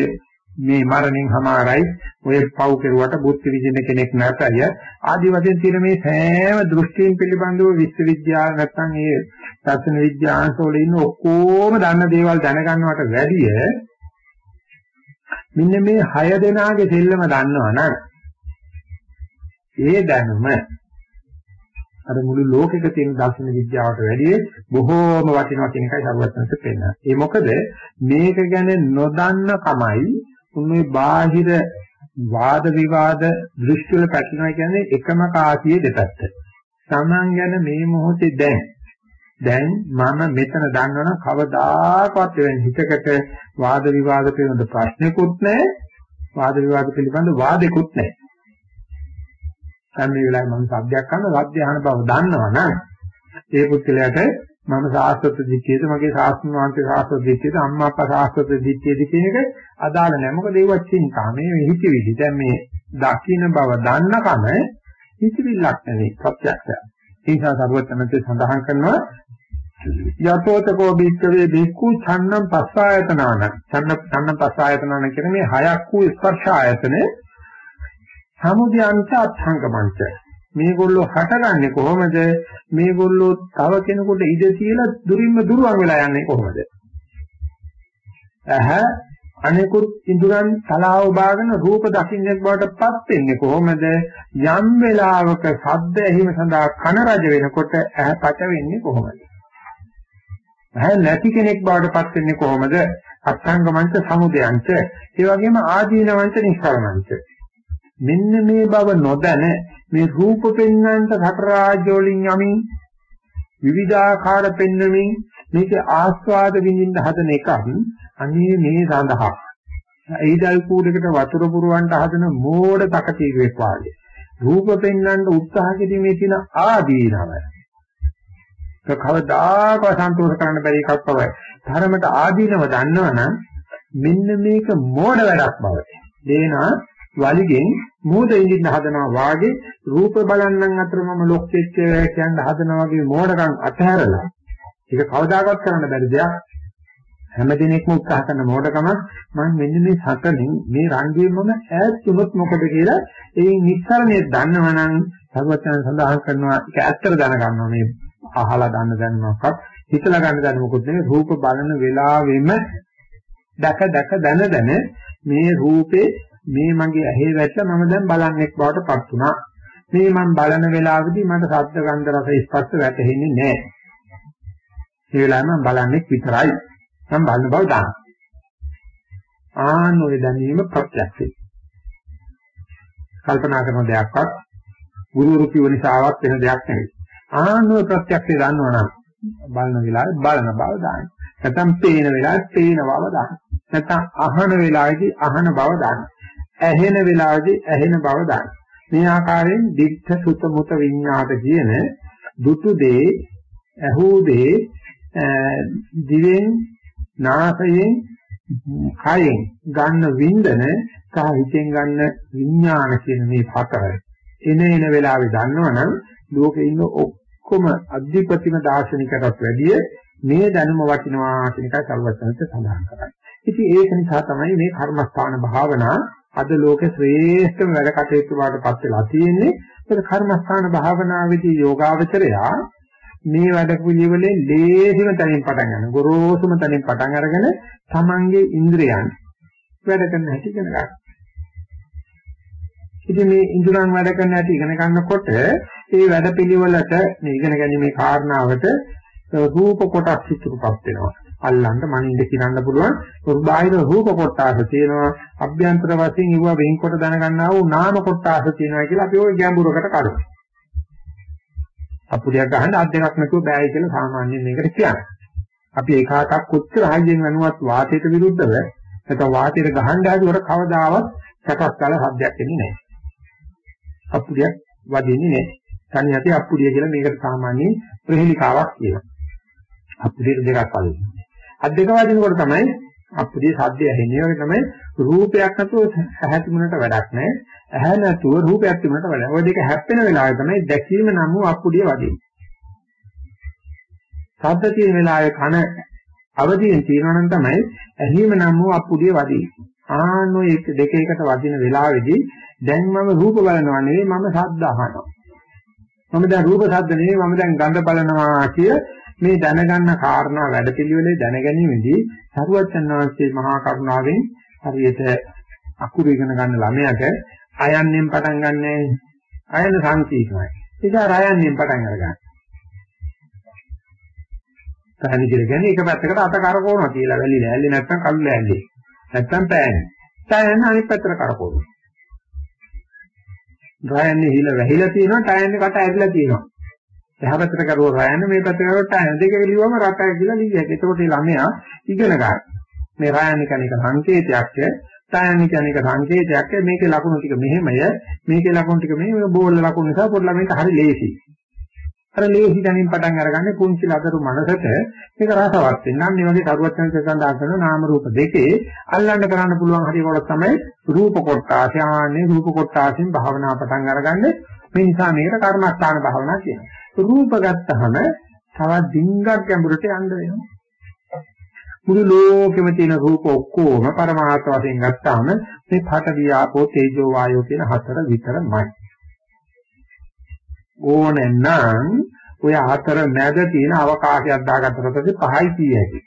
මේ මරණින් හමාරයි ඔය පව් කෙරුවට බුද්ධ විදින කෙනෙක් නැතය ආදි වශයෙන් තියෙන මේ සෑම දෘෂ්ටීන් පිළිබඳව විශ්වවිද්‍යාල නැත්නම් ඒ දර්ශන විද්‍යාංශවල ඉන්න ඔක්කොම දන්න දේවල් දැනගන්නවට වැඩිය මෙන්න මේ හය දෙනාගේ දෙල්ලම දන්නවනම් ඒ දැනුම අර මුළු ලෝකෙක තියෙන දර්ශන විද්‍යාවට වැඩිය බොහෝම වටිනවා කියන එකයි සරුවත්නට පෙන්නන්නේ. ඒ මොකද මේක ගැන නොදන්න කමයි උන්නේ බාහිර වාද විවාද දෘෂ්ටි වල පැටලෙනවා කියන්නේ එකම කාසියේ දෙපැත්ත. Taman ගැන මේ මොහොතේ දැන් දැන් මම මෙතන දන්නවනම් කවදාකවත් වෙන හිතකට වාද විවාද පිළිබඳ ප්‍රශ්නකුත් නැහැ වාද විවාද පිළිබඳ වාදෙකුත් නැහැ. දැන් මේ වෙලාවේ මම සබ්දයක් කරන සබ්ද අහන බව දන්නවනම් ඒ පුද්ගලයාට මම සාස්ත්‍ව දිට්ඨියද මගේ ශාස්ත්‍රඥ වහන්සේ ශාස්ත්‍ව දිට්ඨියද අම්මා අප්පා ශාස්ත්‍ව දිට්ඨියද කියන එක අදාළ නැහැ. මොකද ඒවත් චින්තා මේ හිතවිලි. දැන් මේ දකින්න බව දන්නකම හිතවිල්ලක් නෙවෙයි ප්‍රත්‍යක්ෂය. ඒ නිසා සරුවත්නන්සේ සඳහන් කරනවා යතෝතකෝ බික්කවේ බික්කු ඡන්නම් පස්සායතනාන ඡන්න ඡන්න පස්සායතනාන කියන මේ හයක් වූ ස්පර්ශ ආයතන සමුදයන්ත අත්ංගමංච මේගොල්ලෝ හටගන්නේ කොහොමද? මේගොල්ලෝ තව කෙනෙකුට ඉඩ තියලා දුරින්ම දුරවන් වෙලා යන්නේ කොහොමද? අහ අනිකුත් ඉඳුරන් තලාව බාගෙන රූප දකින්නෙක් බවට පත් වෙන්නේ කොහොමද? යම් වෙලාවක ශබ්ද ඇහිම සඳහා කන රජ වෙනකොට ඇහ පච වෙන්නේ කොහොමද? ඇහ නැති කෙනෙක් බවට පත් වෙන්නේ කොහොමද? අත්ංගමංච සමුදයංච ඒ වගේම ආදීනවංච නිස්සාරණංච මෙන්න මේ බව නොදැන මේ රූප පෙන්වන්නට රට රාජ්‍ය වලින් යමින් විවිධාකාර පෙන්වමින් මේක ආස්වාද විඳින්න හදන එකක් අනේ මේ සඳහා ඒදල් කූඩකට වතුර පුරවන්න හදන මෝඩ තකතිරෙක් වාගේ රූප පෙන්වන්න උත්සාහ කිරීමේ තියෙන ආදීනව ඒක කවදාකවත් සන්තෝෂ කරන්න බැරි එකක් තමයි. ධර්මයට ආදීනව දන්නවනම් මෙන්න මේක මෝඩ වැඩක් බව. දේනා වලිගෙන් මෝද ඉඳින්න හදනවා වාගේ රූප බලන්නන් අතර මම ලොක්ෙච්ච කියන හදනවා වගේ මෝඩකම් අතහැරලා ඒක කවදාකවත් කරන්න බැරි දෙයක්. හැම දිනෙකම උත්සාහ කරන මෝඩකම මම මෙන්න මේ සතලින් මේ රංගයෙන් මම ඈත් වුණොත් මොකද කියලා ඒ නිස්සරණය දන්නවනම් සර්වඥයන් සඳහන් කරනවා ඒක ඇත්තට දැනගන්නවා මේ අහලා දන්න දැනුමක්වත් හිතලා ගන්න දැනුමකුත් නෙවෙයි. රූප බලන වෙලාවෙම දැක දැක දන දන මේ රූපේ මේ මගේ ඇහි වැටලා මම දැන් බලන්නෙක් බවට පත් වුණා. මේ මම බලන වෙලාවේදී මට ශබ්ද ගන්ධ රස ස්පර්ශ වැටහෙන්නේ නැහැ. ඒ වෙලාවෙම මම බලන්නෙක් විතරයි. මම බලන බව දාන්න. ආනෝය දැනීම ප්‍රත්‍යක්ෂයි. කල්පනා කරන දෙයක්වත් ගුරුවරු කිව්ව නිසාවත් වෙන දෙයක් නෙවෙයි. ආනෝය ප්‍රත්‍යක්ෂය දන්නවනම් බලන වෙලාවේ බලන බව දාන්න. නැත්නම් පේන වෙලාවේ පේන බව දාන්න. නැත්නම් අහන වෙලාවේදී අහන බව දාන්න. ඇහෙන වෙලාවේදී ඇහෙන බව දාන්න. මේ ආකාරයෙන් දික්ඛ සුත මුත විඤ්ඤාත කියන දුතු දේ ඇහූ දේ දිවෙන් නාසයෙන් කයෙන් ගන්න වින්දන සහ හිතෙන් ගන්න විඥාන කියන මේ හතර එන එන වෙලාවේ දන්නවනම් ලෝකේ ඉන්න ඔක්කොම අධිපතිම දාර්ශනිකටත් වැඩිය මේ දැනුම වටිනවා කියන එකයි සර්වඥන්ත සඳහන් කරන්නේ. ඉතින් ඒක නිසා තමයි මේ කර්මස්ථාන භාවනා අද ලෝකේ ශ්‍රේෂ්ඨම වැඩ කටයුතු වලටපත් වෙලා තියෙන්නේ. ඒක කර්මස්ථාන භාවනාවේදී යෝගාවචරයා මේ වැඩ පිළිවෙලේ ලේසිම තැනින් පටන් ගන්න. ගොරෝසුම තැනින් පටන් අරගෙන තමන්ගේ ඉන්ද්‍රියන් වැඩ කරන හැටි ඉගෙන ගන්න. ඉතින් මේ ඉන්ද්‍රයන් වැඩ කරන හැටි ඉගෙන ගන්නකොට ඒ වැඩ පිළිවෙලට මේ ඉගෙන ගැනීමේ කාරණාවට රූප කොටස් ඉතුරුපත් වෙනවා. අල්ලන්න මනින්ද කිරන්න පුළුවන් බාහිර රූප කොටස් තියෙනවා. අභ්‍යන්තර වශයෙන් ඉව වෙන්කොට දැනගන්නා වූ නාම කොටස් තියෙනවා කියලා අපි ওই ගැඹුරකට කඩමු. අපුඩියක් ගහන්න අත් දෙකක් නැතුව බෑයි කියලා සාමාන්‍යයෙන් මේකට කියන්නේ. අපි ඒකාටක් කොච්චර හයියෙන් වෙනුවත් වාතයට විරුද්ධව නැත්නම් වාතයට ගහන්න හදුවර කවදාවත් සකස් කළ සද්දයක් එන්නේ නැහැ. අප්පුඩියක් වදින්නේ නැහැ. තනි යටි අප්පුඩිය කියලා මේකට සාමාන්‍ය ප්‍රහෙලිකාවක් කියනවා. අප්පුඩියට දෙකක් වදිනවා. අත් දෙක වදිනකොට තමයි අප්පුඩිය සද්දය ඇහෙන්නේ. ඒ තමයි රූපයක් නැතුව ඇහැ තිබුණට වැඩක් නැහැ. ඇහැ නැතුව රූපයක් තිබුණට වැඩක්. ඔය දෙක හැප්පෙන වෙලාවේ තමයි දැකීම නම් වූ අප්පුඩිය වදින්නේ. ශබ්ද තියෙන වෙලාවේ කන අවදියෙන් තියෙනවා නම් තමයි ඇහිම නම් වූ අප්පුඩිය වදින්නේ. ආනෝ එක දෙක එකට වදින වෙලාවේදී දැන් මම රූප බලනවා නෙවෙයි මම ශබ්ද අහනවා. මම දැන් රූප ශබ්ද නෙවෙයි මම දැන් ගන්ධ බලනවා කිය මේ දැනගන්න කාරණා වැඩපිළිවෙලේ දැනගැනීමේදී සරුවච්චන් වහන්සේ මහා කරුණාවෙන් හරියට අකුරු ඉගෙන ගන්න ළමයාට අයන්නෙන් පටන් ගන්නෑ අයන සංකීර්ණයි. ඒක රයන්නෙන් පටන් අරගන්න. තහනි කියලා කියන්නේ එක පැත්තකට අත කරකවනවා කියලා වැලි ලෑල්ලේ නැත්තම් කළු ලෑල්ලේ. නැත්තම් පෑන්නේ. ටයර් අනිත් පැත්තට කරකවනවා. ඩ්‍රයන්නේ හිල වැහිලා තියෙනවා ටයර් කට ඇදලා තියෙනවා. එහා පැත්තට කරුවෝ රයන්න මේ පැත්තට කරුවෝ ටයර් දෙක එළියවම රටය කියලා ලියයක්. එතකොට මේ ළමයා ඉගෙන ගන්න. මේ රයන්න කියන එක සංකේතයක් ටයර් කියන එක සංකේතයක් මේකේ ලකුණු ටික මෙහෙමය මේකේ ලකුණු ටික මෙහෙම බෝල් ලකුණු නිසා පොඩ්ඩ ළමයිට හරි ලේසි. අර ලේසි දැනින් පටන් අරගන්නේ කුංචි ලදරු මනසට මේක රසවත් වෙනවා. මේ වගේ කරුවචන සඳහන් කරන නාම රූප දෙකේ අල්ලන්න කරන්න පුළුවන් හරිය කොට තමයි රූප කොටාසය ආන්නේ රූප කොටාසෙන් භාවනා පටන් අරගන්නේ. මේ නිසා මේකට කර්මස්ථාන භාවනා කියනවා. රූප ගත්තහම තවත් ඩිංගක් ගැඹුරට යන්න වෙනවා. මුළු ලෝකෙම තියෙන රූප ඔක්කොම පරමාර්ථ වශයෙන් ගත්තාම මේ පඨවි ආපෝ තේජෝ වායෝ කියන හතර විතරමයි. ඕනෙන්නම් ඔය හතර මැද තියෙන අවකාශයක් දාගත්තට පස්සේ පහයි කිය හැකියි.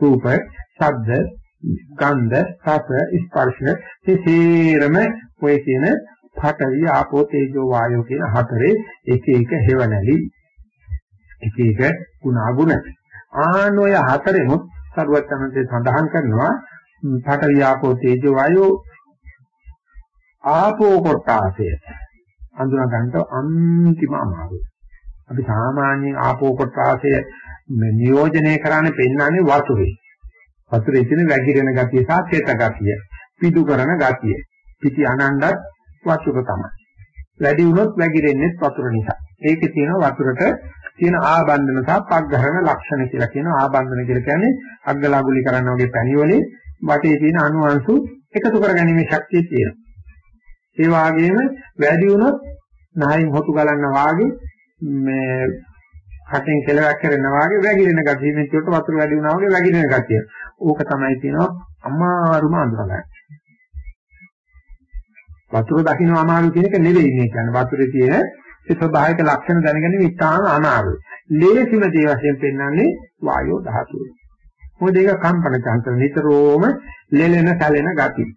රූප, ශබ්ද, ගන්ධ, රස, ස්පර්ශ මේ සේරම ඔය කියන පඨවි, ආපෝ, තේජෝ, වායෝ කියන හතරේ එක එක හේවණලි එක එක ගුණාගුණ. ආනෝය හතරෙමුත් සරුවත්තමන්සේ සඳහන් කරනවා පඨවි, ආපෝ, තේජෝ, වායෝ ආපෝ කොටාසය හඳුනා ගන්නට අන්තිම අමාරුයි. අපි සාමාන්‍යයෙන් ආපෝ කොටාසය නියෝජනය කරන්නේ පෙන්වන්නේ වතුරේ. වතුරේ තියෙන වැగిරෙන ගතිය සහ තෙත ගතිය, පිටු කරන ගතිය. පිටි අනණ්ඩත් වතුර තමයි. වැඩි වුණොත් වැగిරෙන්නේ වතුර නිසා. ඒකේ තියෙන වතුරට තියෙන ආබන්ධන සහ පග්ඝරණ ලක්ෂණ කියලා කියන ආබන්ධන කියලා කියන්නේ අග්ගලාගුලි කරන්න වගේ පැණිවලින් වටේ තියෙන අණු අංශු එකතු කරගැනීමේ ශක්තිය තියෙනවා. ඒ වගේම වැඩි වුණොත් නහයින් හොතු ගලන්න වාගේ මේ හටෙන් කෙලවක් කරන වාගේ වැగిරෙන ගතිය මෙච්චරට වතුර වැඩි වුණා වගේ වැగిරෙන ගතිය. ඕක තමයි කියනවා අමාරුම අඳුරගන්න. වතුර දකින්න අමාරු කියන එක නෙවෙයි මේ කියන්නේ. වතුරේ තියෙන ඒ ස්වභාවික ලක්ෂණ දැනගැනීම ඉතාම අමාරුයි. ලේසිම දේ වශයෙන් පෙන්වන්නේ වායෝ ධාතුව. මොකද ඒක කම්පන චංචල නිතරම ලෙලෙන සැලෙන ගතිය.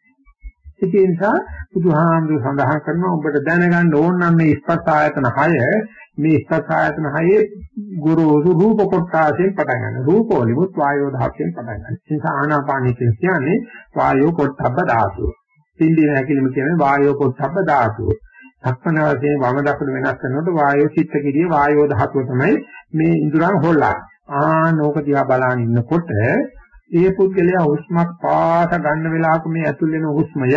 ඒ නිසා බුදුහාමුදුර සඳහන් කරනවා ඔබට දැනගන්න ඕන නම් මේ ස්පර්ශ ආයතන 6 මේ ස්පර්ශ ආයතන 6 ගුරුසු රූප කොටාසෙන් පටන් ගන්න. රූප වලිමුත් වායෝ ධාතුවෙන් පටන් ගන්න. ඒ නිසා ආනාපානි කියන්නේ වායෝ කොටබ්බ ධාතුව. පින්දින හැකිලිම කියන්නේ වායෝ කොටබ්බ ධාතුව. සක්මන වශයෙන් වම දකුණු වෙනස් කරනකොට වායෝ චිත්ත කිරිය වායෝ ධාතුව තමයි මේ ඉඳුරන් හොල්ලන්නේ. ආනෝක දිහා බලන ඉන්නකොට ඒ පුද්ගලයා හුස්මක් පාස ගන්න වෙලාවක මේ ඇතුල් වෙන හුස්මය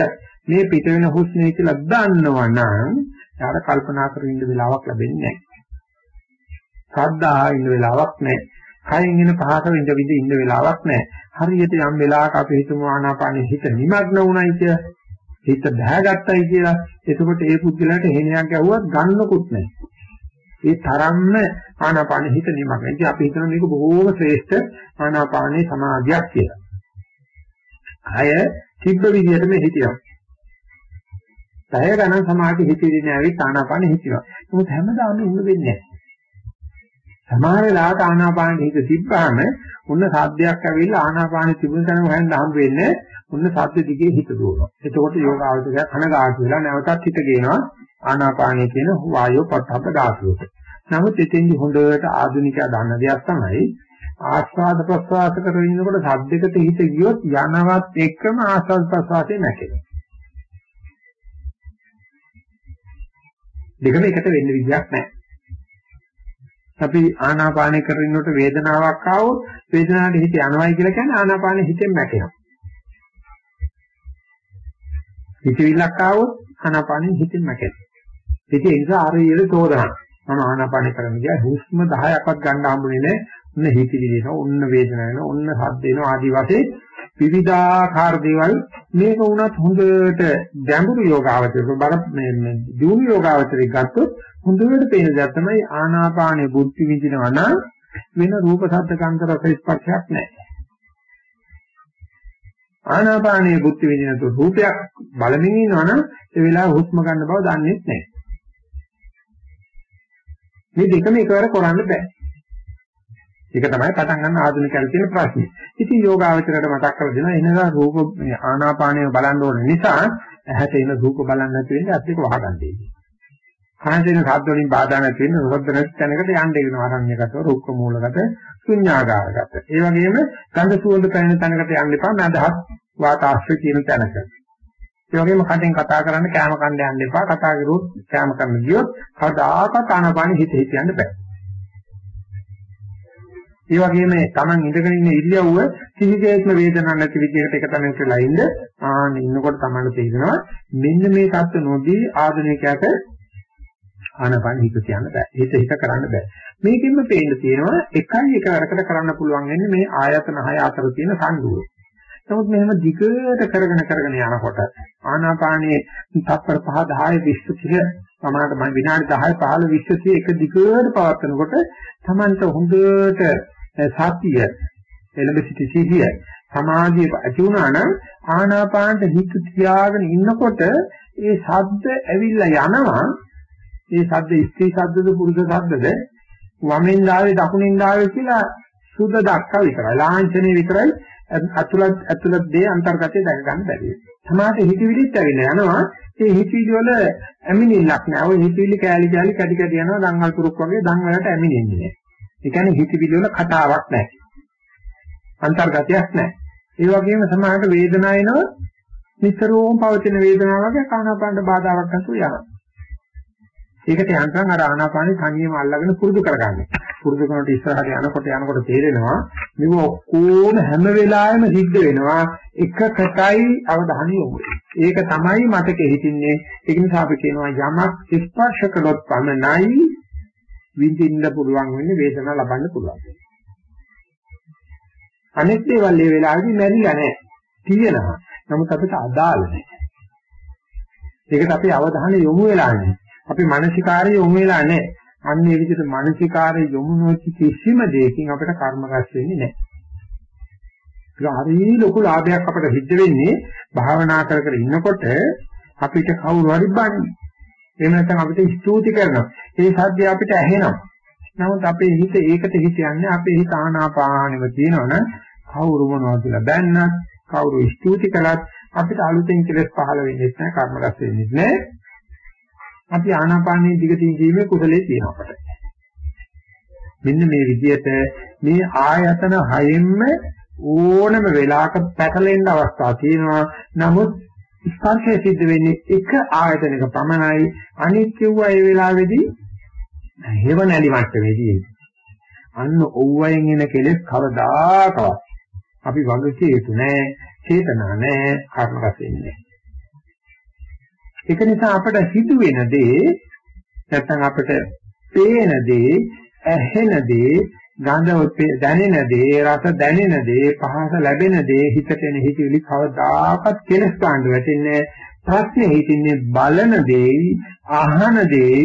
මේ පිට වෙන හුස්මය කියලා දන්නවනම් යාර කල්පනා කරමින් ඉන්න වෙලාවක් ලැබෙන්නේ නැහැ. ශ්‍රද්ධා ඉන්න වෙලාවක් නැහැ. කයින් එන පහස විඳ විඳ ඉන්න වෙලාවක් නැහැ. හරියට යම් වෙලාවක අපි හිතමු ආනාපානෙ හිත නිමග්න වුණයි කිය. හිත බහගත්තයි කියලා එතකොට ඒ පුද්ගලයාට හේනයක් ගැහුවත් ගන්නකුත් නැහැ. ඒ තරම්ම ආනාපාන හිත නිමග්න. ඉතින් අපි හිතන මේක බොහෝම ශ්‍රේෂ්ඨ ආනාපානේ සමාධියක් කියලා. අය තිබ්බ විදිහටම හිතියක්. පැය ගණන් සමාධි හිතෙන්නේ නැවි ආනාපාන හිතිනවා. නමුත් හැමදාම ඉන්න වෙන්නේ නැහැ. සමහර වෙලාවට ආනාපාන හිත තිබ්බාම උන්න සාධ්‍යයක් ඇවිල්ලා ආනාපාන තිබුණ තැනම හොයන්න හම්බ වෙන්නේ උන්න සාධ්‍ය දිගේ හිත දුවනවා. එතකොට යෝගාවචරය කනගාටු වෙලා නැවතත් හිත ගේනවා ආනාපානයේ කියන වායෝ පඨප්ප ධාතුවට. නමුත් එතෙන්දි හොඳට ආධුනිකයා දන්න දෙයක් තමයි ආස්වාද ප්‍රසවාස කරගෙන ඉන්නකොට සද්දයකට හිත ගියොත් යනවත් එක්කම ආස්වාද ප්‍රසවාසයේ නැකෙනවා. දෙකම එකට වෙන්න විදියක් නැහැ. අපි ආනාපානය කරනකොට වේදනාවක් ආවොත් වේදනාවට හිත යනවායි කියලා කියන්නේ ආනාපානෙ හිතෙන් මැකෙනවා. හිතවිල්ලක් ආවොත් ආනාපානෙ හිතෙන් මැකෙනවා. ඒක ඒ නිසා ආරයේද තෝරනවා. මම ආනාපානය කරන්න ගියා හුස්ම 10ක්වත් ගන්න හම්බුනේ නැහැ. ඔන්න හිතවිලි වෙනවා, ඔන්න වේදනාව වෙනවා, ඔන්න සද්ද වෙනවා ආදී වශයෙන් විවිධාකාර දේවල් මේක වුණත් හොඳට ගැඹුරු යෝගාවචරක බර මේ දියුණු යෝගාවචරයක් ගත්තොත් හොඳට පේන දේ තමයි ආනාපානෙ බුද්ධි විඳිනවා නම් වෙන රූප ශබ්ද ගන්ධ රස ස්පර්ශයක් නැහැ. ආනාපානෙ බුද්ධි විඳිනතු රූපයක් බලමින් ඉන්නවනම් ඒ වෙලාව හුස්ම ගන්න බව දන්නේ නැහැ. මේ දෙකම එකවර කරන්න බෑ. ඒක තමයි පටන් ගන්න ආධුනිකයන් තියෙන ප්‍රශ්නේ. ඉතින් යෝගාවචරයට මතක් කරලා දෙනවා එනවා රූප ආනාපානය බලන්න ඕන නිසා ඇහැට එන රූප බලන්න නැති වෙන්නේ අත් දෙක වහගන්නේ. කනදෙන ශබ්ද වලින් බාධා නැති වෙන රොද්ද නැති තැනකට යන්න වෙනවා අරණ්‍යගත රුක්ක මූලගත ශුන්‍යාගාරගත. ඒ වගේම ගන්ධ සුවඳ පැනෙන තැනකට යන්න එපා නැදහත් වාතාශ්‍රය කියන තැනක. ඒ වගේම කටෙන් කතා කරන්න කැම කන්න යන්න එපා. කතා කරුවොත් කැම කරන්න ගියොත් කවදාකවත් ආනපානෙ හිත හිත යන්න බෑ. ඒ වගේම Taman ඉඳගෙන ඉන්න ඉරියව්ව කිසිසේත්ම වේදනාවක් නැති විදිහකට එක තැනක වෙලා ඉන්න ආන්න ඉන්නකොට Taman තේරෙනවා මෙන්න මේ தත්ත්ව නොදී ආධුනිකයට ආනපන හිත තියන්න බෑ. හිත හිත කරන්න බෑ. මේකෙන්ම පේන්න තියෙනවා එකයි එක වරකට කරන්න පුළුවන් වෙන්නේ මේ ආයතන හය අතර තියෙන සංගුව. නමුත් මෙහෙම දිගට කරගෙන කරගෙන යනකොට ආනාපානයේ තත්පර 5 10 20 කිය සමානට මම විනාඩි 10 15 20 එක දිගට පවත්නකොට Tamanට හොඳට සතිය එළඹ සිටි සිහිය සමාධිය ඇති වුණා නම් ආනාපානට හිත තියාගෙන ඉන්නකොට ඒ ශබ්ද ඇවිල්ලා යනවා ඒ ශබ්ද ස්ත්‍රී ශබ්දද පුරුෂ ශබ්දද වමෙන් දාවේ දකුණෙන් දාවේ කියලා සුද්ධ දක්වා විතරයි. ලාංඡනේ විතරයි අතුලත් අතුලත් දේ අන්තර්ගතය දැක ගන්න බැරි. සමාත හිතවිලිත් ඇවිල්ලා යනවා. ඒ හිතවිලි වල ඇමිනිල්ලක් නෑ. ඔය හිතවිලි කෑලි කෑලි කැටි කැටි යනවා දංගල් පුරුක් වගේ දං වලට ඇමිනෙන්නේ නෑ. ඒ කියන්නේ හිතවිලි වල කතාවක් නෑ. අන්තර්ගතයක් නෑ. ඒ වගේම සමාහට වේදනාව එනවා. නිතරම පවතින වේදනාවක් වගේ කානාපාන බාධාවක් නැතුව යනවා. ඒකට යන්තම් අර ආනාපානෙ තනියම අල්ලගෙන පුරුදු කරගන්න. පුරුදු කරනකොට ඉස්සරහට යනකොට යනකොට තේරෙනවා මේක ඔක්කොම හැම වෙලාවෙම සිද්ධ වෙනවා එකකටයි අවධානය යොමු ඒක තමයි මතකෙ හිටින්නේ. ඒක නිසා අපි කියනවා යමක් ස්පර්ශ කළොත් පමණයි විඳින්න පුළුවන් වෙන්නේ වේදනාව ලබන්න පුළුවන්. අනිත් දේවල් මේ වෙලාවේදී මැරිලා නැහැ. තියෙනවා. නමුත් අපිට අදාළ නැහැ. ඒකට අපි අවධානය යොමු වෙලා නැහැ. අපි මානසිකාරය යොමු වෙලා නැහැ. අන්න ඒ විදිහට මානසිකාරය යොමු නොවි කිසිම දෙයකින් අපිට කර්ම රැස් වෙන්නේ නැහැ. ඒක හරිය ලොකු ලාභයක් අපිට සිද්ධ වෙන්නේ භාවනා කර කර ඉන්නකොට අපිට කවුරු හරි බන්නේ. එහෙම නැත්නම් අපිට ස්තුති කරනවා. ඒ සද්දය අපිට ඇහෙනවා. නමුත් අපේ හිත ඒකට හිත යන්නේ අපේ හිත ආනාපානෙම තියෙනවනම් කවුරු මොනවා කියලා බැන්නත් කවුරු ස්තුති කළත් අපිට අලුතෙන් කෙලස් පහළ වෙන්නේ නැහැ කර්ම රැස් වෙන්නේ නැහැ. අපි ආනාපානයේ දිගටින් ජීවේ කුසලයේ තියෙනවා අපට. මෙන්න මේ විදිහට මේ ආයතන හයෙන්ම ඕනම වෙලාවක පැටලෙන්න අවස්ථා තියෙනවා. නමුත් ස්පර්ශය සිද්ධ වෙන්නේ එක ආයතනයක පමණයි. අනිත් කිව්වා ඒ වෙලාවේදී හේව නැලි මට්ටමේදී. අන්න ඔව්වයෙන් එන කෙලෙස් කවදාකවත් අපි වගකී යුතු නෑ, චේතනා නෑ, කර්ම රස වෙන්නේ. ඒක නිසා අපට සිදු වෙන දේ නැත්නම් අපට පේන දේ, ඇහෙන දේ, ගඳ දැනෙන දේ, රස දැනෙන දේ, පහස ලැබෙන දේ, හිතට එන හිතවිලි කවදාකවත් කෙලස් ගන්න වැටෙන්නේ ප්‍රශ්නේ හිතින්නේ බලන දෙයි, අහන දෙයි,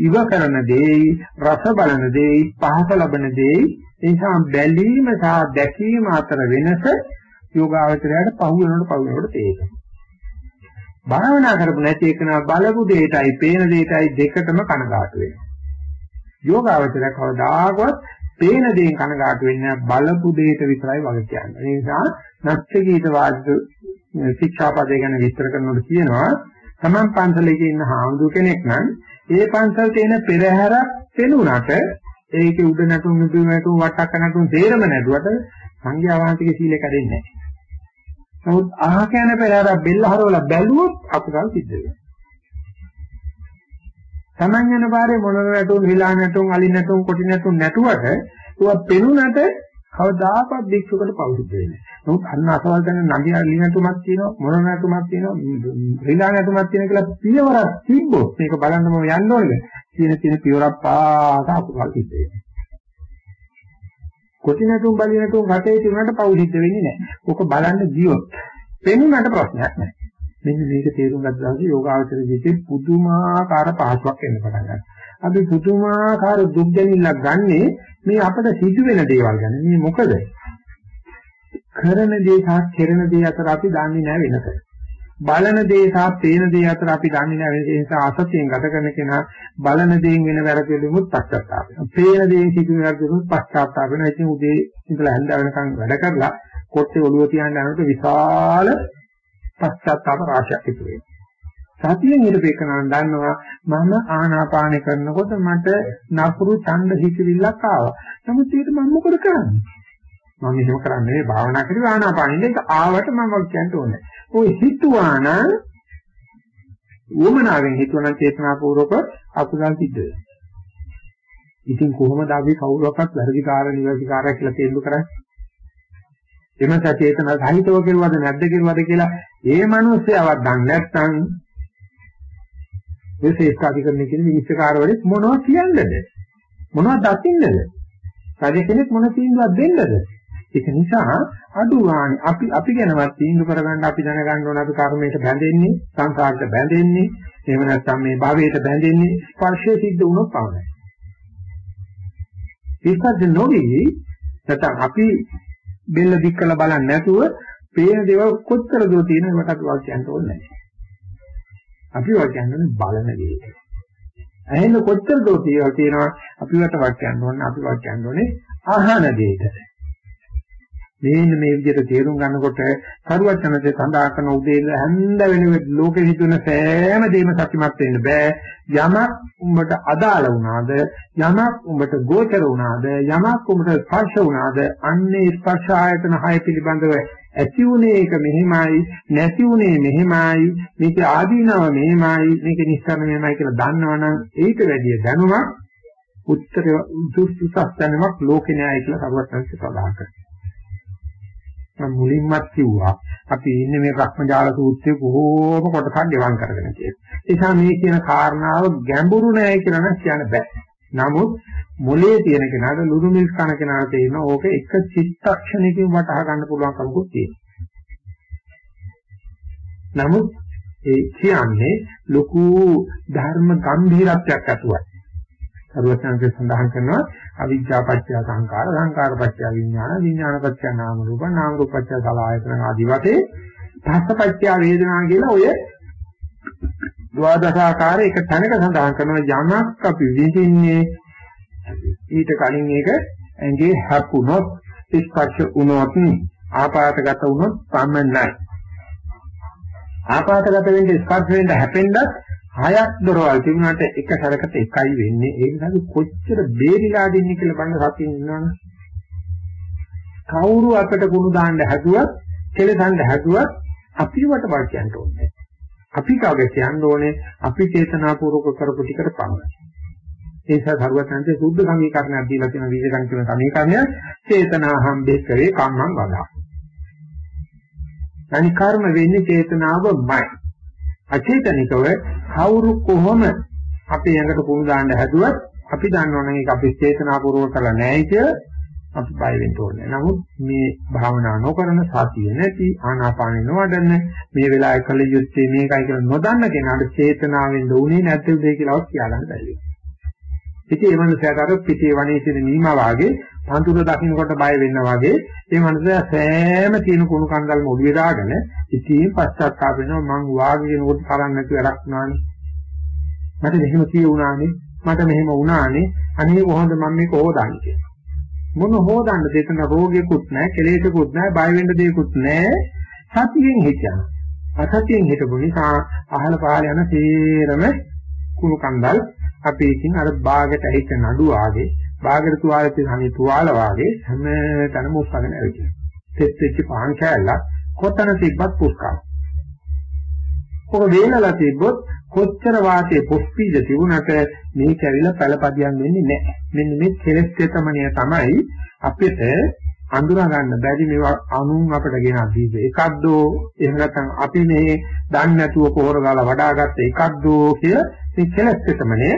ඉව කරන දෙයි, රස බලන දෙයි, පහස ලබන දෙයි. ඒ නිසා බැලීම සහ දැකීම අතර වෙනස යෝගාවචරයට පහු වෙනකොට පහු වෙනකොට තේරෙනවා. භාවනා කරපු නැති එකන බලපු දෙයටයි, පේන දෙයටයි දෙකටම කනගාටු වෙනවා. යෝගාවචරය කවදාකවත් පේන දේෙන් කනගාටු වෙන්නේ බලපු දෙයට විතරයි වග කියන්නේ. ඒ නිසා නැත්‍යගීත වාද්‍ය ශික්ෂාපදේ ගැන විස්තර කරනකොට කියනවා තමන් පන්සලේ ඉන්න හාමුදුර කෙනෙක් නම් ඒ පන්සල් තියෙන පෙරහැරක් පෙනුනට ඒකේ උඩ නැටුම් නුදු නැටුම් වටක් නැටුම් තේරම නැදුවට සංඝයා වහන්සේගේ සීලය කැඩෙන්නේ නැහැ. නමුත් අහ කියන පෙරහැරක් බෙල්ල හරවලා බැලුවොත් අකුසල් සිද්ධ වෙනවා. තමන් යන පාරේ මොන නැටුම් හිලා නැටුම් අලි නැටුම් කොටි නැටුම් නැටුවට ඒවා පෙනුනට කවදාකවත් භික්ෂුවකට පෞරුෂ වෙන්නේ නැහැ. නමුත් අන්න අසවල් දැන නදී අලි නැටුමක් තියෙනවා මොන නැටුමක් තියෙනවා හිලා නැටුමක් තියෙන කියලා පියවරක් තිබ්බොත් මේක බලන්න මම යන්න ඕනේද? කියන තියෙන පියවරක් පාස අකුසල් සිද්ධ වෙනවා. කොටි නැටුම් බලි නැටුම් රටේ තිබුණාට පෞරුෂ වෙන්නේ නැහැ. ඕක බලන්න ගියොත් පෙනුනට ප්‍රශ්නයක් නැහැ. මෙන්න මේක තේරුම් ගත්ත දවසේ යෝගාවචර ජීවිතේ පුදුමාකාර පහසුවක් එන්න පටන් ගන්නවා. අපි පුදුමාකාර දුක් දැනිල්ලක් ගන්නෙ මේ අපිට සිදු වෙන දේවල් ගැන. මේ මොකද? කරන දේ සහ කෙරෙන දේ අතර අපි දන්නේ නැහැ වෙනස. බලන දේ සහ පේන දේ අතර අපි දන්නේ නැහැ වෙනස. ඒ නිසා අසතියෙන් ගත කරන කෙනා බලන දේෙන් වෙන වැරදිලුමුත් පශ්චාත්තාප වෙනවා. පේන දේෙන් සිදු වෙන වැරදිලුමුත් පශ්චාත්තාප වෙනවා. ඉතින් උදේ ඉඳලා හැන්ද වෙනකන් වැඩ කරලා කොට්ටේ ඔළුව තියන්න යනකොට විශාල පශ්චාත්තාප රාශියක් ඉතුරු වෙනවා. සතියෙන් ඉරපේකනන් දන්නවා මම ආනාපාන කරනකොට මට නපුරු ඡන්ද හිතවිල්ලක් ආවා. නමුත් ඒක මම මොකද කරන්නේ? මම එහෙම කරන්නේ නෙවෙයි භාවනා කරේ ආනාපානින්ද ඒක ආවට මම කියන්න ඕනේ. ඔය හිතුවාන වමනාවෙන් හිතුවනම් චේතනාපූර්වක අකුසල් සිද්ධ වෙනවා. ඉතින් කොහොමද අපි කවුරක්වත් වැඩිකාර නිවැරදිකාරය කියලා තේරුම් කරන්නේ? එමස චේතන සහිතව කෙරුවද නැද්ද කෙරුවද කියලා ඒ මිනිස්සයවත් දන්නේ නැත්නම් ඒ ශේෂ්ඨාධිකරණය කියන විනිශ්චයකාරවලේ මොනවද කියන්නේද? මොනවද දකින්නේද? රජ කෙනෙක් මොන තීන්දුවක් දෙන්නද? ඒක නිසා අඩුවානි අපි අපි ගැනවත් තීන්දුව කරගන්න අපි දැනගන්න ඕන අපි කර්මයට බැඳෙන්නේ සංසාරයට බැඳෙන්නේ එහෙම නැත්නම් මේ භවයට බැඳෙන්නේ ස්පර්ශය සිද්ධ වුණොත් පමණයි. ඒකද නොවි. නැත්නම් අපි බෙල්ල දික් කරලා බලන්නේ නැතුව පේන දේවල් කොච්චර දෝ තියෙනවද අපි වාක් කියන්න ඕනේ නැහැ. අපි වාක් කියන්නේ බලන දේ. ඇහෙන කොච්චර දෝ තියෙනවා අපි වට වාක් කියන්න ඕනේ අපි වාක් කියන්න ඕනේ අහන දෙයට. මේන්න මේ විදිහට තේරුම් ගන්නකොට කරුවචනසේ සඳහා කරන උදේ හැන්ද වෙන ලෝකෙ හිතුන සෑම දෙයක්ම සත්‍යමත් වෙන්න බෑ. යමක් උඹට අදාළ වුණාද යමක් උඹට ගෝචර වුණාද යමක් උඹට ස්පර්ශ වුණාද අන්නේ ස්පර්ශ ආයතන හය පිළිබඳව ඇති උනේ එක මෙහෙමයි නැති උනේ මෙහෙමයි මේක ආදීනව මෙහෙමයි මේක නිස්සාරණ මෙහෙමයි කියලා දන්නවනම් ඒක වැඩි දැනුමක් උත්තර සුසුසස් දැනුමක් ලෝකේ නෑයි කියලා කරුවචනසේ සඳහන් කරනවා. මම මුලින්මත් කිව්වා අපි ඉන්නේ මේ භ්‍රමජාල සූත්‍රයේ කොහොම කොටසක් ගෙවම් කරගෙන කියලා. ඒ නිසා මේ කියන කාරණාව ගැඹුරු නෑ කියලා නම් කියන්න බෑ. නමුත් මොලේ තියෙන කෙනාට ලුණු මිල් කන කෙනාට තේරෙන ඕක එක චිත්තක්ෂණයකින් වටහා ගන්න පුළුවන් කමකුත් තියෙනවා. නමුත් ඒ කියන්නේ ලොකු ධර්ම ගැඹීරත්වයක් ඇතුවයි. සර්වඥාන්සේ සඳහන් කරනවා අවිද්‍යා පත්‍ය සංකාර සංකාර පත්‍ය විඥාන විඥාන පත්‍ය නාම රූප නාම රූප පත්‍ය සලආයතන ආදී වශයෙන් පස්ස පත්‍ය වේදනා කියලා ඔය ද්වාදශාකාර එක තැනක සඳහන් කරනවා. යමක් අපි විඳින්නේ ඊට කලින් ඒක ඇඟේ හැපුණොත් ස්පර්ශ වුණොත් ආපාතගත වුණොත් පමණයි. ආපාතගත වෙන්න ස්පර්ශ වෙන්න හැපෙන්නත් හයක් දොරවල් තිබුණාට එක සැරකට එකයි වෙන්නේ. ඒ නිසා කොච්චර බේරිලා දෙන්නේ කියලා බලන්න සතියින් ඉන්නවනේ. කවුරු අපට කුණු දාන්න හැදුවත්, කෙලසන්න හැදුවත් අපි වට බල කියන්න ඕනේ. අපි කවගේ කියන්න ඕනේ අපි චේතනාපූර්වක කරපු ටිකට පමණයි. ඒ නිසා ධර්මයන්ගේ සුද්ධ සමීකරණයක් දීලා තියෙන විජයකම් කියන සමීකරණය චේතනාහම් බෙකරේ කම්මං වදා. අනිකර්ම වෙන්නේ චේතනාවමයි. අචේතනිකව කවුරු කොහොම අපේ ඇඟට කුණු දාන්න හැදුවත් අපි දන්නවනේ ඒක අපි චේතනාපූර්වක කරලා නැහැ කියලා අපි බය වෙන්න ඕනේ. නමුත් මේ භාවනා නොකරන සතිය නැති ආනාපානෙ නොවඩන මේ වෙලාවේ කල යුත්තේ මේකයි කියලා නොදන්න කෙනාට චේතනාවෙන් දුනේ නැද්ද දෙය කියලාවත් කියන්න බැහැ. ඉතින් ඒ මනුස්සයාට අර පිටේ වනේ තියෙන නීමා වාගේ පන්තුර දකින්නකොට බය වෙන්න වගේ ඒ මනුස්සයා සෑම තියෙන කුණු කන්දල්ම ඔළුවේ දාගෙන ඉතින් පස්සත්තාප වෙනවා මං වාගේ කෙනෙකුට කරන්න නැති වැඩක් නානේ. මට මෙහෙම කියුණානේ මට මෙහෙම වුණානේ අනේ කොහොමද මම මේක හොදන්නේ කියලා. මොන හොදන්න දෙතන රෝගියකුත් නැහැ, කෙලෙසකුත් නැහැ, බය වෙන්න දෙයක්කුත් නැහැ. සතියෙන් හිටියා. අසතියෙන් හිටපු නිසා අහල පහල යන සේරම කුණු කන්දල් අපි ඉතින් අර බාගට ඇහිච්ච නඩු ආගේ, බාගට තුවාලේ තියෙන අනේ තුවාල වාගේ හැම තැනම උස්සගෙන ඇවිදිනවා. තෙත් වෙච්ච පහන් කෑල්ලක් කොතන තිබ්බත් පුස්කම්. ඔක වේලලා තිබ්බොත් කොච්චර වාතයේ පොස්පීජ තිබුණට මේක ඇවිල්ලා පළපදියම් වෙන්නේ නැහැ. මෙන්න මේ කෙලෙස් තෙතමනිය තමයි අපිට අඳුනා ගන්න බැරි මේවා අනුන් අපිට ගෙන දීප එකක්දෝ එහෙම නැත්නම් අපි මේ දන්නේ නැතුව පොහොර ගාලා වඩාගත්ත එකක්දෝ කිය මේ කෙලෙස් තෙතමනිය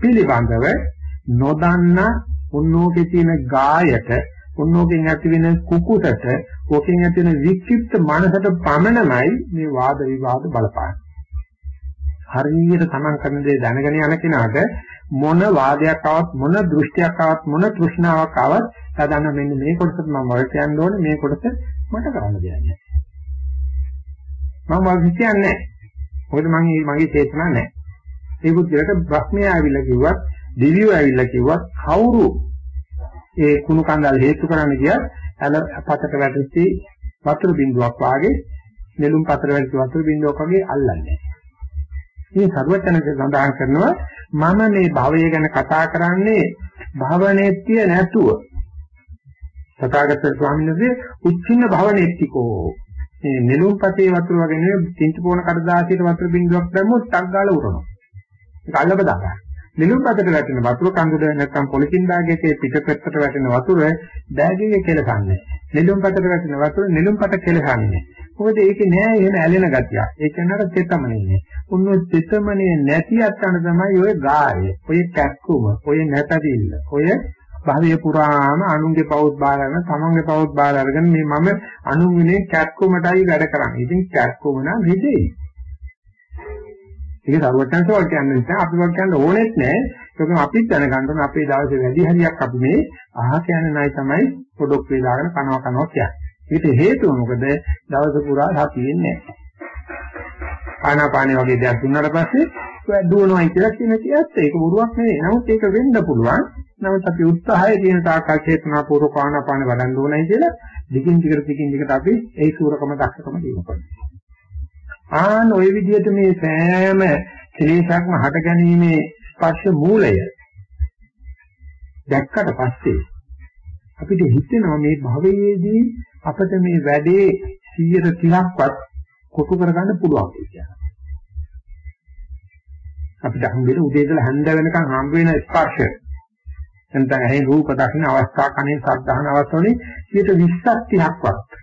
පිළිබඳව නොදන්න උන්නෝකේ තියෙන ගායට උන්නෝකෙන් ඇති වෙන කුකුටට ඕකෙන් ඇති වෙන වික්ෂිප්ත මනසට පමණමයි මේ වාද විවාද බලපාන්නේ හරියට තමන් කරන දේ දැනගෙන යන කෙනාට මොන වාදයක් ආවත් මොන දෘෂ්ටියක් ආවත් මොන තෘෂ්ණාවක් ආවත් සාධන මෙන්න මේ කොටසට මම වල කියන්න ඕනේ මේ කොටස මට කරන්න දෙයක් නැහැ. මම වල කියන්නේ මොකද මම මගේ චේතනා නැහැ. ඒ බුද්ධියට බ්‍රහ්මයා ආවිල්ලා කිව්වත් දිව්‍යෝ ආවිල්ලා කිව්වත් කවුරු ඒ කුණු කන්දල් හේතු කරන්න ගියත් අල පතට වැටෙච්ච වතුර බිඳුවක් වාගේ නෙළුම් පතර වැටෙච්ච වතුර බිඳුවක් වගේ අල්ලන්නේ. මේ සර්වචනක සඳහන් කරනවා මම මේ භවය ගැන කතා කරන්නේ භවනෙත්‍ය නැතුව. සතාගත ස්වාමීන් වහන්සේ උච්චින්න භවනෙත්තිකෝ. මේ නෙළුම්පතේ වතුර වගේ නෙවෙයි තින්තපෝන කඩදාසියට වතුර බින්දුවක් දැම්මොත් ටක් ගාලා උරනවා. ඒක අල්ලබ දාගන්න. නෙළුම්පතට වැටෙන වතුර කඳුල නැත්නම් පොලිතින් බෑගයක පිටපැත්තට වැටෙන වතුර බෑගයේ කෙලසන්නේ. නෙළුම්පතට වැටෙන වතුර නෙළුම්පත කෙලසන්නේ. මොකද ඒකේ නෑ එහෙම ඇලෙන ගතියක්. ඒක නතර තෙතමනේ. උන්නෝ තෙතමනේ නැති අත්තන තමයි ඔය ගාය. ඔය කැක්කුම, ඔය නැතදිල්ල. ඔය භවයේ පුරාම අනුන්ගේ පෞත් බාරගෙන තමන්ගේ පෞත් බාර අරගෙන මේ මම අනුන්ගේ කැක්කුමටයි වැඩ කරන්නේ. ඉතින් කැක්කුම නම් හිතේ. ඒක සර්වඥන්සෝ කියන්නේ නැහැ අපි වක් කියන්න ඕනෙත් නැහැ. ඒක අපිත් දැනගන්න ඕනේ අපේ දවසේ වැඩි හරියක් අපි මේ අහ කියන නයි තමයි පොඩොක් වේලාගෙන කනවා කනවා කියන්නේ. ඒකට හේතුව මොකද? දවස පුරා සතියෙන්නේ නැහැ. ආනාපානිය වගේ දෙයක් දුන්නාට පස්සේ දුවනවායි කියලා කියන කියත් ඒක බොරුවක් නෙවෙයි. නමුත් ඒක වෙන්න පුළුවන්. නමුත් අපි උත්සාහය තියෙන තාක්කල් චේතනා පූර්වක ආනාපාන වඩන්න ඕනයි කියලා දිගින් දිගට දිගින් දිගට අපි ඒ සූරකම දක්ෂකම දිනු කරනවා. ආන් ওই විදිහට මේ සෑම ක්ලේශයක්ම හට ගැනීමේ ස්පර්ශ මූලය දැක්කට පස්සේ අපිට හිතෙනවා මේ භවයේදී අපිට මේ වැඩේ 130ක්වත් කොටු කරගන්න පුළුවන් කියලා. අපිට හම්බෙන උදේ ඉඳලා හැන්ද වෙනකන් හම්බ වෙන ස්පර්ශ නැත්නම් ඇහි රූප දකින්න අවස්ථා කනේ සද්ධාන අවස්ථාවනේ 120ක් 30ක්වත්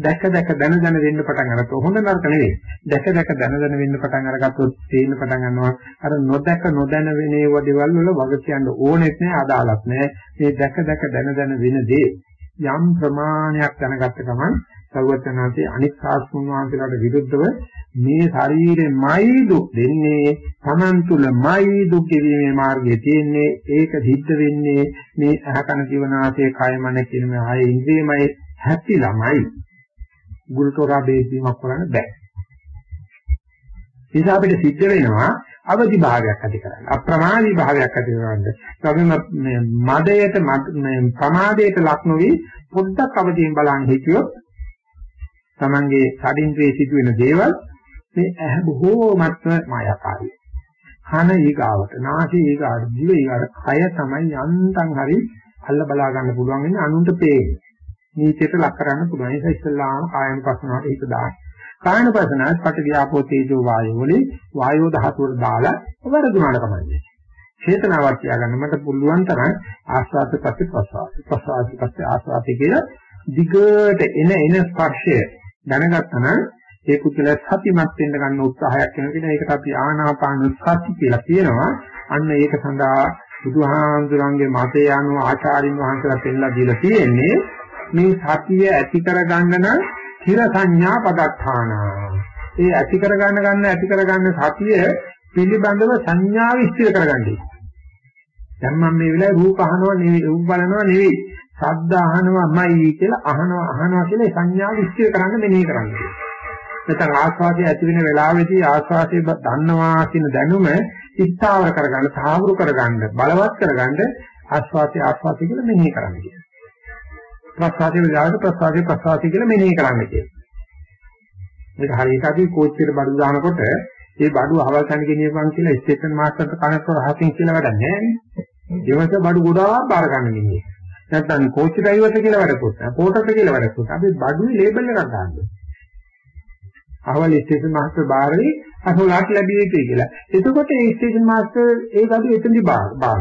දැක දැක දන දන වෙන්න පටන් අරගත්ත. හොඳ නරක නෙවෙයි. දැක දැක දන දන වෙන්න පටන් අරගත්තොත් තේින්න පටන් ගන්නවා. අර නොදැක නොදැන වෙනේ වදේවල් වල වග කියන්න ඕනෙත් නෑ අදාළත් නෑ. මේ දැක දැක දන දන වෙන දේ යම් ප්‍රමාණයක් දැනගත්ත ගමන් සර්වඥාන්සේ අනිත් සාස්තුන් වහන්සේලාට විරුද්ධව මේ ශරීරෙමයි දුක් දෙන්නේ Taman තුලමයි දුක් ගෙවීමේ මාර්ගය තියෙන්නේ ඒක සිද්ධ වෙන්නේ මේ අහකන ජීවනාසේ කයමන කියන මේ ආයේ ඉන්ද්‍රියමයි හැපිලාමයි ගුරුතෝරා බේසීමක් කරන්න බෑ. නිසා අපිට සිද්ධ වෙනවා අවදි භාවයක් ඇති කරගන්න. අප්‍රමාදී භාවයක් ඇති කරගන්න. ඒගොල්ලෝ මදයට ප්‍රමාදයට ලක් නොවි පොඩ්ඩක් අවදියෙන් බලන්න හිතියොත් Tamange සඩින්ද්‍රයේ සිදුවෙන දේවල් මේ ඇහ බොහෝමත්ම මායාකාරී. කන ඊගාවට, නාසය ඊගාවට, දිව ඊගාවට, කය තමයි යන්තම් හරි අල්ල බලා ගන්න පුළුවන් වෙන්නේ අනුන්ට පේන්නේ. නීතියට ලක් කරන්න පුළුවන්. ඒක ඉස්සල්ලාම කායනුපස්සනාවට හිත දාන්න. කායනුපස්සනාවත් පට වියාපෝ තේජෝ වායෝ වලින් වායෝ ධාතුවට දාලා වරදුනාට කමන්නේ. චේතනාවක් තියාගන්න මට පුළුවන් තරම් ආස්වාද පස්සේ ප්‍රසවාස. ප්‍රසවාස පස්සේ ආස්වාද කියලා දිගට එන එන ස්පර්ශය දැනගත්තා නම් ඒ කුසල සතිමත් වෙන්න ගන්න උත්සාහයක් වෙන කෙනා ඒකට අපි ආනාපාන සති කියලා කියනවා. අන්න ඒක සඳහා බුදුහාමුදුරන්ගේ මතය අනුව ආචාර්යින් වහන්සේලා පෙන්නලා දීලා තියෙන්නේ මේ සතිය ඇති කරගන්න නම් චිර සංඥා පදත්තාන. ඒ ඇති කරගන්න ගන්න ඇති කරගන්න සතිය පිළිබඳව සංඥා විස්තර කරගන්නේ. දැන් මම මේ වෙලාවේ රූප අහනවා නෙවෙයි රූප බලනවා නෙවෙයි ශබ්ද අහනවාමයි කියලා අහනවා අහනවා කියලා සංඥා විස්තර කරන්න මෙනෙහි කරන්නේ. නැත්නම් ආස්වාදයේ ඇති වෙන වෙලාවෙදී ආස්වාදයේ දන්නවා කියන දැනුම ඉස්තාවර කරගන්න, සාහවුරු කරගන්න, බලවත් කරගන්න ආස්වාදයේ ආස්වාදයේ කියලා මෙනෙහි කරන්න කියනවා. ප්‍රසාදයේ වෙලාවට ප්‍රසාදයේ ප්‍රසාදයේ කියලා මෙනෙහි කරන්න කියනවා. මේක හරියට අපි කෝච්චියට බඩු දානකොට ඒ බඩු අහවල් තැන ගෙනියපන් කියලා ස්ටේෂන් මාස්ටර්ට කනස්තර රහසින් කියලා වැඩක් නැහැ නේ. දෙවස බඩු ගොඩාක් බාර ගන්න මිනිහ. නැත්නම් කෝච්චි ඩ්‍රයිවර්ට කියලා වැඩකුත් නැහැ. පෝටර්ට කියලා වැඩකුත්. අපි බඩුවේ ලේබල් එකක් දාන්න. අහවල් ස්ටේෂන් මාස්ටර් බාරේ අහවලට ලැබිය යුතුයි කියලා. එතකොට ඒ ස්ටේෂන් මාස්ටර් ඒ ගඩු එතනදි බාරනවා.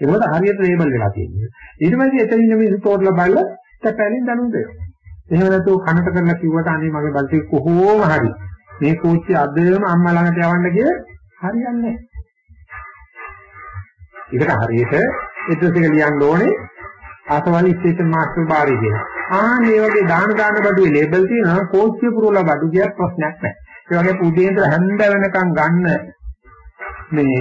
ඒකට හරියට ලේබල් වෙලා තියෙනවා. ඊට පස්සේ එතන ඉන්න මිනිස්සු තෝරලා බලලා තැපැලින් දනුම් දෙනවා. එහෙම නැතුව කනට කරලා කිව්වට අනේ මගේ බල්ටි කොහොම හරි මේ කෝච්චිය අදම අම්මා ළඟට යවන්න කිය හරියන්නේ නැහැ. ඒකට හරියට එද්දස් එක ලියන්න ඕනේ ආසවල් ස්ටේෂන් මාස්ටර් බාරේ කියලා. ආ මේ වගේ දාන දාන බඩුවේ ලේබල් තියෙනවා කෝච්චිය පුරවලා බඩු ගියත් ප්‍රශ්නයක් නැහැ. ඒ වගේ පුදේ ඉඳලා හැන්ද වෙනකන් ගන්න මේ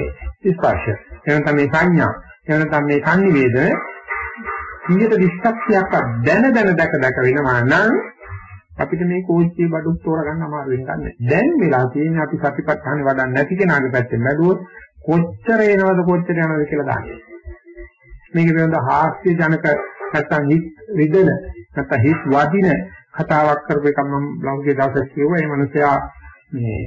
ස්පර්ශ. එනකම් මේ සංඥා, එනකම් මේ සංනිවේදන 120ක් දැන දැන දැක දැක වෙනවා නම් අපිට මේ කෝච්චියේ බඩු තෝරගන්න අමාරු වෙන්නේ දැන් වෙලා තියෙන්නේ අපි සතිපට්ඨාන වඩන්නේ නැති කෙනාගේ පැත්තෙන් බැලුවොත් කොච්චර එනවද කොච්චර යනවද කියලා දාන්නේ. මේක පිළිබඳ හාස්‍ය ජනක නැත්තම් හිත් රිදෙන නැත්නම් හිස් වදින කතාවක් කරපු එකක් මම ලෞකික දවසක් කිව්වා. ඒ මනුස්සයා මේ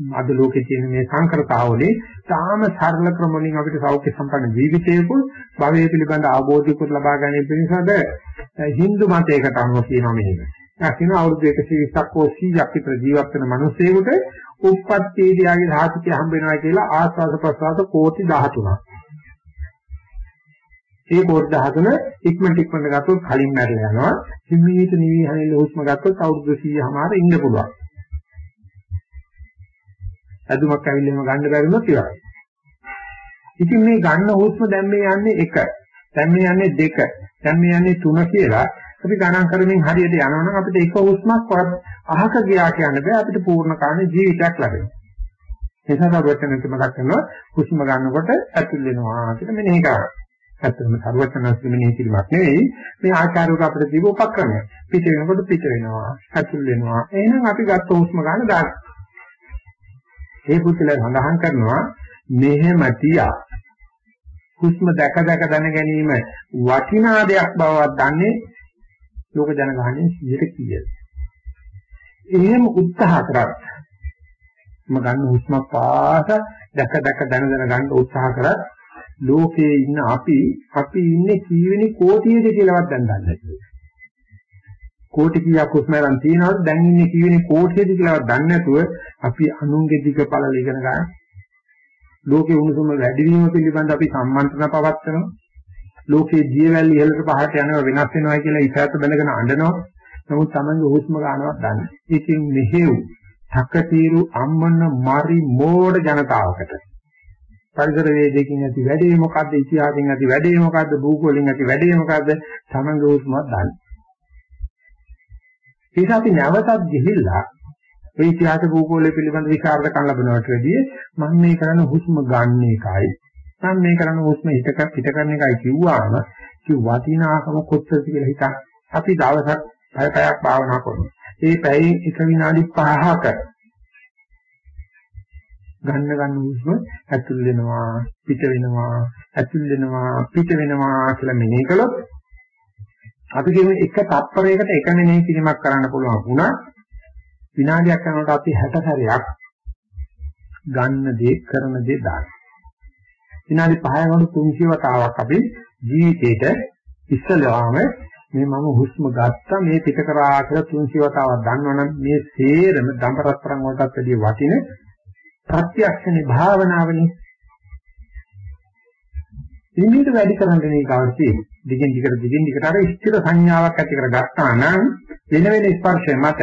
අද ලෝකේ තියෙන මේ සංකරතාවලේ තාම සරල ක්‍රම වලින් අපිට සෞඛ්‍ය සම්පන්න ජීවිතයකුත් භවය පිළිබඳ අවබෝධයකුත් ලබා ගැනීම පිණිසද Hindu මතයකට අනුව කියනවා මෙහෙම. දකින්න අවුරුදු 120ක් හෝ 100ක් විතර ජීවත් වෙන මිනිසෙකුට උප්පත්තියේදී ආගේ ධාතුකේ හම්බ වෙනවා කියලා ආස්වාද ප්‍රසවාස කෝටි 13ක්. ඒ කෝටි 13 ඉක්මනට ඉක්මනට ගත්තොත් කලින් මැරලා යනවා. හිමීට නිවි හැනෙල හුස්ම ගත්තොත් අවුරුදු 100මාර ඉන්න පුළුවන්. අදුමක් ඇවිල්ලාම ගන්න බැරිනොත් ඉවරයි. ඉතින් මේ ගන්න හුස්ම දැන් මේ යන්නේ 1. දැන් මේ යන්නේ 2. දැන් මේ යන්නේ 3 කියලා අපි ගණන් කරමින් හරියට යනවනම් අපිට එක හුස්මක් අහක ගියා කියන්න බෑ අපිට පූර්ණ කාණ ජීවිතයක් ලැබෙනවා. ඒ නිසා වචනෙත් මතක් කරනවා හුස්ම ගන්නකොට ඇතුල් වෙනවා කියලා මෙනෙහි කරනවා. ඇත්තටම සර්වඥාස් මෙනෙහි කිරීමක් නෙවෙයි මේ ආචාර්යවරු අපිට දීප උපක්‍රමය. පිට වෙනකොට පිට වෙනවා, ඇතුල් වෙනවා. එහෙනම් අපි ගත්ත හුස්ම ගන්න දාන්න. ඒ පුතල සඳහන් කරනවා මෙහෙම තියා හුස්ම දැක දැක දැන ගැනීම වටිනා දෙයක් බවවත් දන්නේ ලෝක ජනගහනයේ 100ට කීයද. එහෙම උත්සාහ කරත් මම ගන්න හුස්ම පාස දැක දැක දැන දැන ගන්න උත්සාහ කරත් ලෝකයේ ඉන්න අපි අපි ඉන්නේ කීවෙනි කෝටියද කියලාවත් දැන් දන්නේ නැහැ. කෝටි කීයක් උස්මරන් තියනවද දැන් ඉන්නේ කීවෙනි කෝටියද කියලාවත් දන්නේ නැතුව අපි අනුන්ගේ දිග පළල ඉගෙන ගන්න. ලෝකේ උණුසුම වැඩි වීම පිළිබඳ අපි සම්මන්ත්‍රණ පවත්වනවා. ලෝකේ ජීවැල් ඉහළට පහළට යනවා වෙනස් වෙනවා කියලා ඉසాత බඳගෙන අඬනවා. නමුත් Tamange හුස්ම ගන්නවත් දන්නේ. ඉතින් මෙහෙව් තකතිරු අම්මන මරි මෝඩ ජනතාවකට පරිසර වේදකින් ඇති වැඩේ මොකද්ද ඉතිහාසයෙන් ඇති වැඩේ මොකද්ද භූගෝලයෙන් ඇති වැඩේ මොකද්ද තමන්ගේ උස්මත් දන්නේ. ඒක අපි නැවතත් ගිහිල්ලා ඒ ඉතිහාස භූගෝලය පිළිබඳ විචාරක කන් ලැබනවට වැඩිය මම මේ කරන හුස්ම ගන්න එකයි මම මේ කරන හුස්ම හිතක පිට කරන එකයි කිව්වාම කිව් වටිනාකම කොච්චරද කියලා හිතන්න. අපි දවසක් පැය පැයක් භාවනා කරනවා. ඒ පැයේ එක විනාඩි 5ක ගන්න ගන්න හුස්ම ඇතුල් වෙනවා පිට වෙනවා ඇතුල් වෙනවා පිට වෙනවා කියලා මෙනෙහි කළොත් අපි කියන එක තත්පරයකට එක මෙනෙහි කිරීමක් කරන්න පුළුවන් වුණා විනාඩියක් යනකොට අපි 60 සැරයක් ගන්න දේ කරන දේ දාන විනාඩි 5 යනකොට 300 වතාවක් අපි ජීවිතේට ඉස්සලාම මේ මම හුස්ම ගත්තා මේ පිට කරා කියලා 300 වතාවක් දන්නවනම් මේ සේරම දඹරත්තරන් වලටත් වැඩිය වටින ප්‍රත්‍යක්ෂනේ භාවනාවනේ. ඉන්නේට වැඩි කරන්න මේ කාර්යය දිගින් දිගට දිගින් දිගට අර ස්ථිර සංඥාවක් ඇති කරගත්තා නම් වෙන වෙන ස්පර්ශය මත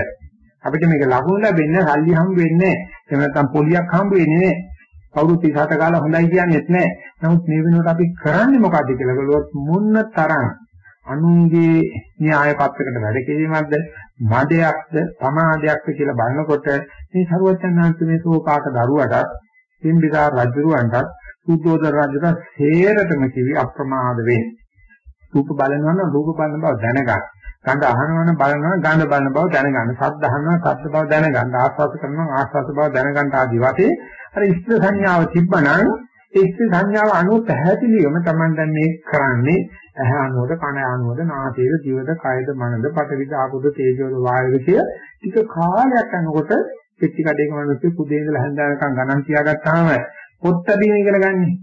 අපිට මේක ලකුණු ලැබෙන්නේ සල්ලි හම්බ වෙන්නේ නැහැ. එහෙම නැත්නම් පොලියක් හම්බ වෙන්නේ නැහැ. කවුරුත් 37 කාලා හොඳයි කියන්නේත් නැහැ. නමුත් මේ වෙනකොට අපි කරන්නේ මොකද්ද කියලා බලුවොත් මුන්න තරම් අනුන්ගේ න්‍යාය පත්‍රයකට වැඩ කිරීමක්ද මදයක්ද සමාදයක්ද කියලා බලනකොට මේ සරුවචනාංශ මේ සෝපාක දරුවටත් සිම්බිදා රජුරවන්ටත් සුද්ධෝදන රජුට හේරටම කිවි අප්‍රමාද වෙන්න. රූප බලනවා නම් රූප බලන බව දැනගන්න. ගඳ අහනවා නම් බලනවා ගඳ බලන බව දැනගන්න. ශබ්ද අහනවා ශබ්ද බව දැනගන්න. ආස්වාද කරනවා ආස්වාද බව දැනගන්න ආදි වශයෙන් අර ඉස්ත සංඥාව තිබ්බනම් ඒ ඉස්ත සංඥාව අනුව පැහැදිලිවම Taman දැන් මේ කරන්නේ ඇහැ අනුවද කන අනුවද නාසයද දිවද කයද මනද පටවිද ආපුද තේජෝද වායුද කිය ටික කාලයක් යනකොට පෙට්ටි කඩේක මිනිස්සු කුදේ ඉඳලා හැන්දානකම් ගණන් තියාගත්තාම පොත් බැින ඉගෙන ගන්නේ.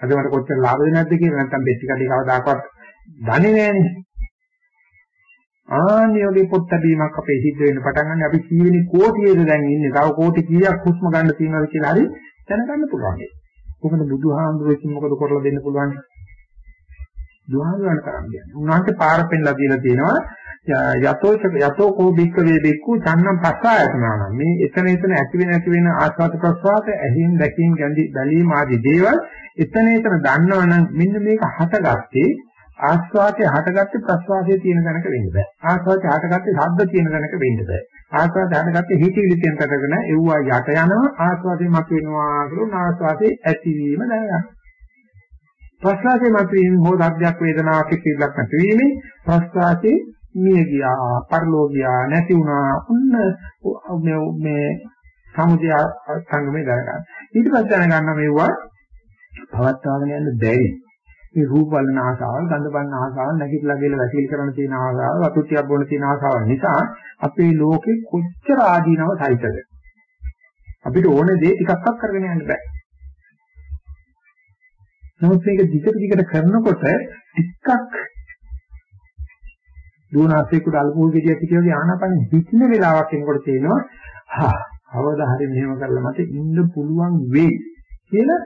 අද මට කොච්චර ලාභද නැද්ද කියලා නැත්තම් පෙට්ටි කඩේ කවදාකවත් දන්නේ නැහනේ. ආනියෝගේ පොත් බැීමක් අපේ සිද්ධ වෙන්න පටන් ගන්න අපි කීවෙනි කෝටියේද දැන් ඉන්නේ. තව කෝටි කීයක් හුස්ම ගන්න තියෙනවද කියලා හරි දැනගන්න පුළුවන්. කොහොමද බුදුහාමුදුරුවෝ මොකද කරලා දෙන්න පුළුවන්? දුහාලවන කරන්නේ. උන්වහන්සේ පාර පෙන්නලා දීලා තියෙනවා යතෝ යතෝ කෝ බික්ක වේ බික්කු චන්නම් පස්සායතනාන මේ එතන එතන ඇති වෙන ඇති වෙන ආස්වාද ප්‍රසවාස ඇහින් දැකීම ගැඳි බැලීම ආදී දේවල් එතන එතන දන්නවනම් මෙන්න මේක හටගත්තේ ආස්වාදයේ හටගත්තේ ප්‍රසවාසයේ තියෙන තැනක වෙන්න බෑ. ආස්වාදයේ හටගත්තේ ශබ්ද තියෙන තැනක වෙන්න බෑ. ආස්වාදයේ හටගත්තේ හිතවිලි තියෙන තැනකගෙන එව්වා යට යනවා ආස්වාදයේ මත වෙනවා කියලා ආස්වාදයේ ඇතිවීම දැනගන්න ප්‍රසවාසයේ මත වීම හෝ ධර්මයක් වේදනාවක් කිසිලක් නැතිවීම ප්‍රසවාසයේ මිය ගියා, පරලෝ ගියා, නැති වුණා. ඔන්න මේ මේ සමුදය සංගමේ දරගන්න. ඊට පස්සේ දැනගන්න මේවා පවත්වාගෙන යන්න බැරි. මේ රූප බලන ආසාවල්, ගන්ධ බලන ආසාවල්, නැගිටලා ගිහලා වැසිල් කරන තියෙන ආසාවල්, වතුට්ටියක් බොන තියෙන ආසාවල් නිසා අපේ ලෝකෙ කොච්චර ආදීනව සහිතද? අපිට ඕනේ දේ ටිකක්වත් කරගෙන යන්න බෑ. නමුත් මේක දිගට දිගට කරනකොට ටිකක් දුවනාසේකට අල්පෝල් ගෙඩියක් හිටියගේ ආනාපාන හිටින වෙලාවක් එනකොට තේනවා හා අවදා හරි මෙහෙම කරලා මට ඉන්න පුළුවන් වෙයි කියලා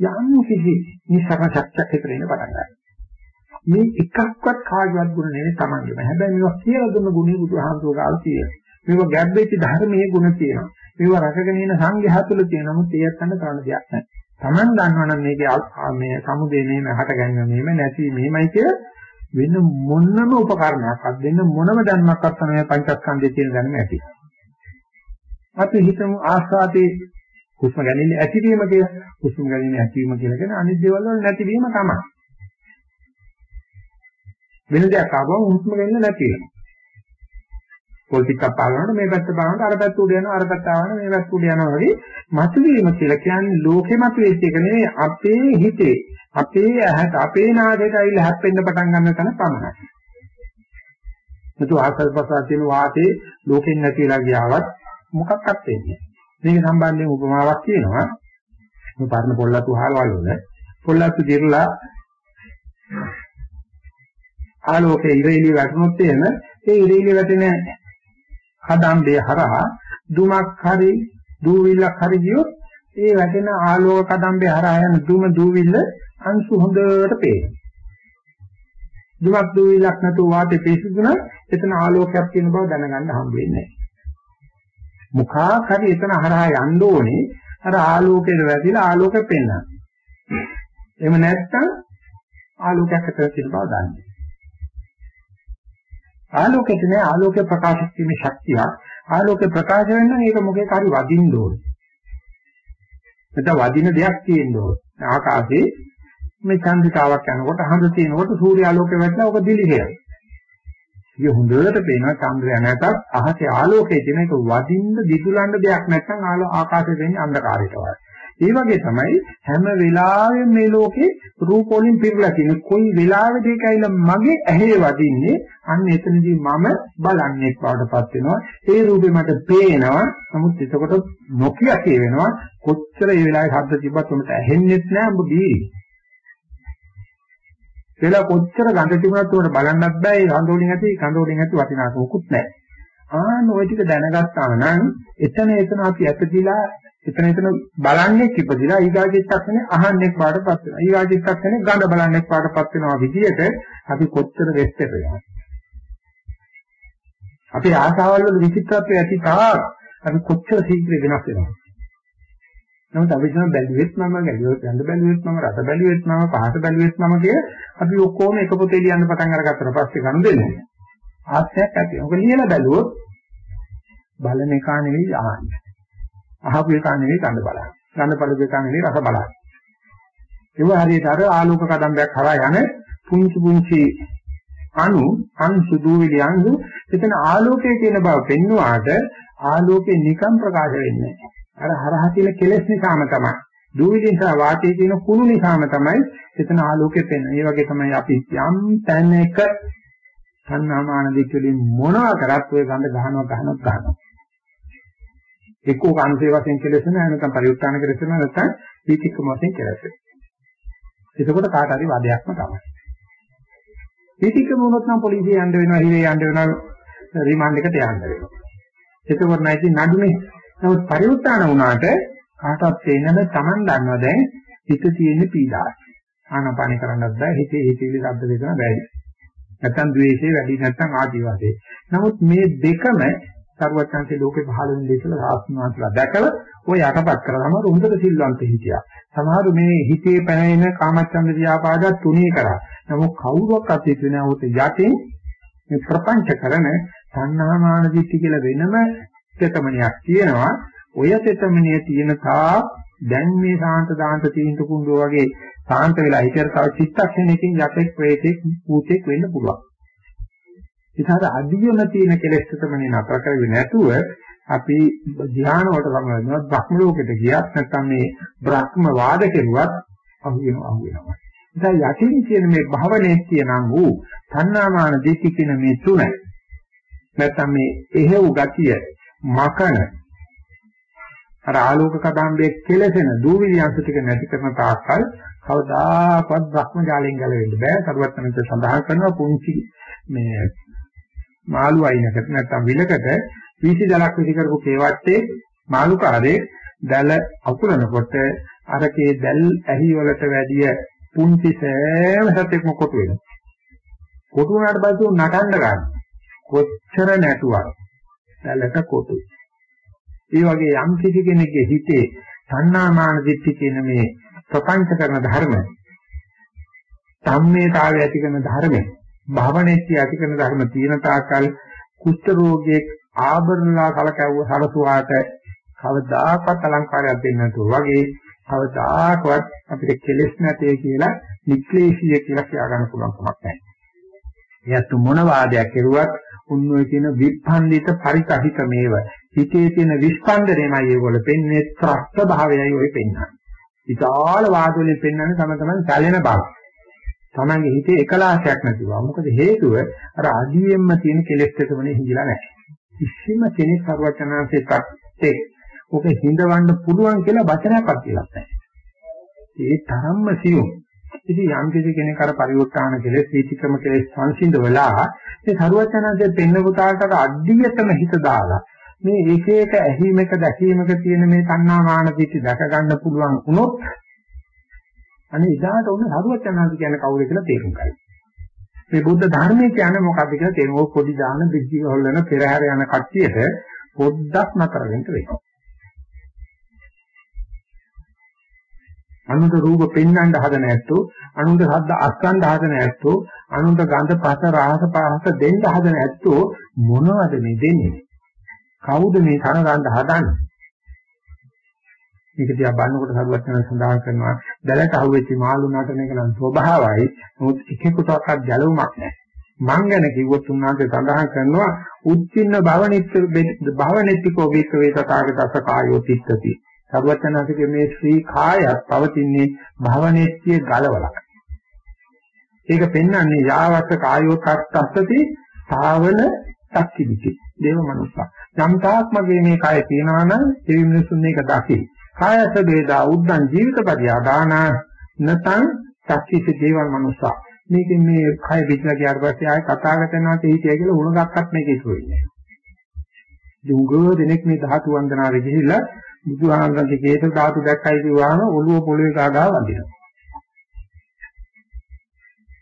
යම් කිසි නිසරණ ශක්තියක් හිතේ ඉන්න පටන් ගන්නවා. මේ එකක්වත් කාගවත් ගුණ නෙවෙයි Tamange. හැබැයි මේවා කියලා දුන්න ගුණේ බුදුහාමුදුරුවෝ ගාව තියෙනවා. මේවා ගැබ්බෙච්ච ධර්මයේ ගුණ තියෙනවා. මේවා රසගෙන ඉන සංඝයා තුළ තියෙන නමුත් ඒත් ගන්න කරන්න දෙයක් නැහැ. Taman දන්නවනම් මේකේ මේ සමුදේ මෙහෙම හට ගැනීම මෙහෙම නැති මෙහෙමයි කියලා වෙන මොනම උපකරණයක්වත් දෙන්න මොනම ධර්මයක්වත් තමයි පංචස්කන්ධයේ තියෙන ධර්ම ඇති. අපි හිතමු ආස්වාදේ හුස්ම ගැනීම ඇතිවීම කියලා. හුස්ම ගැනීම ඇතිවීම කියලා කියන අනිත් දේවල් වල නැතිවීම තමයි. වෙන දෙයක් ආවම හුස්ම ගැනීම නැති වෙනවා. පොල් ටිකක් පාගනකොට මේ පැත්ත පාගනකොට අර පැත්ත උඩ යනවා අර පැත්ත ආවම මේ පැත්ත උඩ යනවා වගේ මතුවීම කියලා කියන්නේ ලෝකෙ මතුවෙච්ච එක නෙවෙයි අපේ හිතේ අපේ ඇහට අපේ නාසයට ඇවිල්ලා හැප්පෙන්න පටන් ගන්න තැන පමණයි. මුතු ආකල්පසාර තියෙන වාතේ ලෝකෙන් නැතිලා ගියාවත් මොකක්වත් වෙන්නේ මේක සම්බන්ධයෙන් උපමාවක් කියනවා. මේ පරණ පොල්ලතු හාලවල වල පොල්ලතු දිරලා ආලෝකයේ ඉරේලිය වැටුනොත් එහෙම ඒ ඉරේලිය වැටෙන කදම්බේ හරහා දුමක් හරි දූවිල්ලක් හරි ගියොත් ඒ වැටෙන ආලෝක කදම්බේ හරහා යන දුම දූවිල්ල අංශු හොඳට පේනවා. දුමක් දූවිල්ලක් නැතුව වාතේ පිසිදුන එතන ආලෝකයක් තියෙන බව දැනගන්න හම්බ වෙන්නේ නැහැ. මුඛා හරි එතන හරහා යන්න ඕනේ අර ආලෝකයට වැදිලා ආලෝකෙ පෙන්වන්න. එහෙම නැත්නම් ආලෝකයක් අතර තියෙන බව දන්නේ. ආලෝකයට නෑ ආලෝකේ ප්‍රකාශ කිරීමේ ශක්තිය ආලෝකේ ප්‍රකාශ වෙන්න නම් ඒක මොකේක හරි වදින්න ඕනේ. නැත්නම් වදින දෙයක් තියෙන්න ඕනේ. ආකාශයේ මේ චන්ද්‍රිකාවක් යනකොට හඳ තියෙනකොට සූර්ය ආලෝකය වැටලා ඔක දිලිහෙනවා. ඉතින් හොඳට පේනවා චන්ද්‍රය නැතත් අහසේ ආලෝකයේ තියෙන එක වදින්න දිදුලන්න දෙයක් නැත්නම් ආකාශයේ තියෙන අන්ධකාරයට වගේ. ඒ වගේ තමයි හැම වෙලාවෙම මේ ලෝකේ රූප වලින් පිරලා තියෙන කොයි වෙලාවෙද ඒක ඇවිල්ලා මගේ ඇහි වදින්නේ අන්න එතනදී මම බලන්නේ බවටපත් වෙනවා. ඒ රූපේ මට පේනවා. නමුත් එතකොට නොකිය කියවෙනවා කොච්චර ඒ වෙලාවේ ශබ්ද තිබ්බත් උඹට ඇහෙන්නේත් නෑ උඹ බීරි එලා කොච්චර ගඳ තිබුණත් උඹට බලන්නත් බෑ. ඒ ගඳ වලින් ඇති ගඳ වලින් ඇති වටිනාකමකුත් නෑ. ආන ඔය ටික දැනගත්තා නම් එතන එතන අපි ඇතදීලා එතන එතන බලන්නේ කිපදිලා ඊගාචිත්තක්ෂණේ අහන්නේ පාඩපත් වෙනවා. ඊගාචිත්තක්ෂණේ ගඳ බලන්නේ පාඩපත් වෙනවා විදියට අපි කොච්චර වෙස්ට් වෙනවද? අපේ ආසාවල් වල විචිත්‍රත්වය ඇති තාක් අපි කොච්චර ශීඝ්‍ර වෙනස් වෙනවද? නමුත් අපි කියන බැලුවෙත් මම ගැලියොත් යන්න බැලුවෙත් මම රස බැලුවෙත් මම පහත බැලුවෙත් මම කිය අපි ඔක්කොම එක පොතේ ලියන්න පටන් අරගත්තට පස්සේ ගන්න දෙන්නේ. ආත්මයක් ඇති. ඔක ලියලා බැලුවොත් බලන එක නෙවෙයි අහන්නේ. අහපු එක නෙවෙයි ගන්න බලන්න. ගන්න බලපු එක නෙවෙයි රස බලන්න. ඒක හරියට අර ආලෝක කදම්බයක් හරහා යන පුංචි පුංචි අණු අංශු දූවිලි අංශු එතන ආලෝකයේ තියෙන බව පෙන්වුවාට ආලෝකේ නිකම් ප්‍රකාශ වෙන්නේ අර හරහා තියෙන කෙලෙස් නිසාම තමයි දූවිලි නිසා වාතයේ තියෙන කුණු නිසාම තමයි එතන ආලෝකේ පෙන්වන්නේ. ඒ වගේ තමයි අපි යම් තැනක සංනාමාන දික්කලින් මොනවා කරත් ඔය ගඳ ගහනවා ගහනවා ගහනවා. එක්කෝ කාන්සේ වශයෙන් කෙලෙස් නැහැ නැත්නම් පරිඋත්තාන කෙලෙස් නැහැ නැත්නම් පීතික්කම වශයෙන් කෙලෙස්. එතකොට කාට හරි වාදයක්ම තමයි. පීතික්කම වුණොත් නම් පොලිසිය යන්න වෙනවා, හිරේ යන්න වෙනවා, රිමාන්ඩ් එකට යන්න වෙනවා. එතකොට නැති නඩුනේ. නමුත් පරිඋත්තාන වුණාට කාටවත් තේින්නේ නැහැ Taman දන්නවා දැන් හිත තියෙන පීඩාව. ආනාපාන කරන්නත් බෑ හිතේ හිතේලි ශබ්ද වේදනා වැඩි. නැත්තම් ද්වේෂය වැඩි නැත්තම් ආදී වශයෙන්. නමුත් මේ දෙකම සර්වඥාන්සේ ලෝකේ පහළ වෙන දෙයක රාස්නාන්තලා දැකලා ඔය යටපත් කරාම හොඳට සිල්වන්ත හිටියා. සමහර මේ හිතේ පැනෙන කාමච්ඡන්ද ව්‍යාපාද තුනී කරා. නමුත් කවුරුවක්වත් හිතුවේ නැහැ උත යටින් මේ ප්‍රපංච කරන සංනාමාන දිට්ඨි කියලා වෙනම තෙතමනියක් තියෙනවා. ඔය තෙතමනිය තියෙන තා දැන් මේ සාන්ත දාන්ත තීන්ත කුණ්ඩෝ වගේ සාන්ත වෙලා හිතර තව චිත්තක්ෂණයකින් යටෙක් වේතෙක් භූතෙක් වෙන්න පුළුවන්. ඒකට අඩියම තියෙන කෙලෙස් තෙතමනිය නතර කරගෙන නැතුව අපි ධ්‍යාන වලට සමවැදෙනවා බ්‍රහ්ම ලෝකෙට ගියත් නැත්නම් මේ බ්‍රහ්ම වාද කෙරුවත් අහු වෙනවා අහු වෙනවා. ඉතින් යටින් කියන මේ භවනේ කියනං වූ තණ්හාමාන දිට්ඨි කියන මේ තුන නැත්නම් මේ එහෙව් ගතිය මකන අර ආලෝක කදම්බේ කෙලසෙන දූවිලි අංශ ටික නැති කරන තාක්කල් කවදාකවත් භ්‍රම ජාලයෙන් ගැලවෙන්න බෑ. සරුවත්නන්ත සඳහන් කරනවා පුංචි මේ මාළු අයිනකට නැත්නම් විලකට වීසි දලක් විසි කරපු කේවත්තේ මාළුකාරේ දැල අකුරනකොට අරකේ දැල් ඇහි වලට වැඩිය පුංචි සෑම සතෙක්ම කොටු වෙනවා. කොටු වුණාට පස්සේ නටන්න ගන්න. කොච්චර නැටුවක් දැලට කොටුයි. ඒ වගේ යම් කිසි කෙනෙක්ගේ හිතේ සංනාමාන දිට්ඨි කියන මේ ප්‍රපංච කරන ධර්ම සම්මේතාවය ඇති කරන ධර්ම භවනෙච්චි ඇති කරන ධර්ම තියෙන තාකල් කුෂ්ඨ රෝගයේ ආභරණලා කලකැව්ව සරසුවාට කවදාකවත් අලංකාරයක් දෙන්නේ නැතුව වගේ කවදාකවත් අපිට කෙලෙස් නැතේ කියලා නික්ලේශීය කියලා කියා ගන්න පුළුවන් කමක් නැහැ. එයත් මොන වාදයක් කෙරුවත් උන්වයි කියන විප්පන්දිත පරිකහිත මේව හිතේ තියෙන විස්පන්දනයමයි ඒගොල්ල පෙන්න්නේ ත්‍රස්ත භාවයයි ඔය පෙන්වන්නේ. විශාල වාදවලින් පෙන්වන්නේ තම තමන් සැලෙන බව. තමන්ගේ හිතේ එකලාශයක් නැතිව. මොකද හේතුව අර අදීයෙන්ම තියෙන කෙලෙස් එකමනේ හිඳිලා නැහැ. කිසිම කෙනෙක් සරුවචනාංශේ තත්ත්වේ ඔක හිඳවන්න පුළුවන් කියලා වචනයක්වත් කියලා නැහැ. ඒ තරම්ම සියුම්. ඉතින් යම් කිසි කෙනෙක් අර පරිවර්තන කෙලෙස් වීතිකම කෙලෙස් සංසිඳවලා මේ සරුවචනාංශයේ පෙන්න පුතාට අඩියටම හිත දාලා මේ එක එක ඇහිමක දැකීමක තියෙන මේ තණ්හා මාන දිටි දැක ගන්න පුළුවන් වුණොත් අනේ ඉදාට උන හරුවචනාන්ති කියන්නේ කවුද කියලා තේරුම් ගන්න. මේ බුද්ධ ධර්මයේ කියන්නේ මොකක්ද කියලා තේරුම් ඕක පොඩි දාන දෙජී හොල්ලන පෙරහැර යන කට්ටියට පොඩ්ඩක් නතර වෙන්න වෙනවා. අනුන්ට රූප පෙන්වන්න හදන ඇත්තෝ අනුන්ට ශබ්ද අස්සන්න හදන ඇත්තෝ අනුන්ට ගන්ධ පස රාස පහස දෙන්න හදන ඇත්තෝ මොනවද මේ දෙන්නේ කවුද මේ තන ගන්න හදන්නේ? මේක දිහා බලනකොට සරුවත් යන සඳහන් කරනවා දැලට අහුවෙච්ච මාළු නටන එක නම් ස්වභාවයි. නමුත් එකෙකුටවත් ගැලවුමක් නැහැ. මං ගැන කිව්වොත් උන්වහන්සේ සඳහන් කරනවා උච්චින්න භවනිත්‍ය භවනිත්‍යකෝ වික්‍රේ තථාගතස්ස කායෝ තිත්තති. සර්වඥාන්සේගේ මේ ශ්‍රී කායත් පවතින්නේ භවනිත්‍ය ගලවලක්. ඒක පෙන්වන්නේ යාවත කායෝ තස්සති සාවන සක්කිදිති. දේව මනුස්සා. යම් තාක් මගේ මේ කය තියනවා නම් ඒ මිනිසුන් මේක දකි. කායස වේදා උද්දන් ජීවිතපරියා දාන නැතන් සක්කිත දේවල් මනුස්සා. මේකෙන් මේ කය පිටලා ගියාට පස්සේ ආයෙ කතා කරනවා තේහිතිය කියලා උණගක්වත් මේක ඉතුරු වෙන්නේ. දුංගෝ දෙනෙක් මේ ධාතු වන්දනාවේ ගිහිල්ලා බුදුහාමරගේ කේත ධාතු දැක්කයි කිව්වහම ඔළුව පොළවේ කාගා වදිනවා.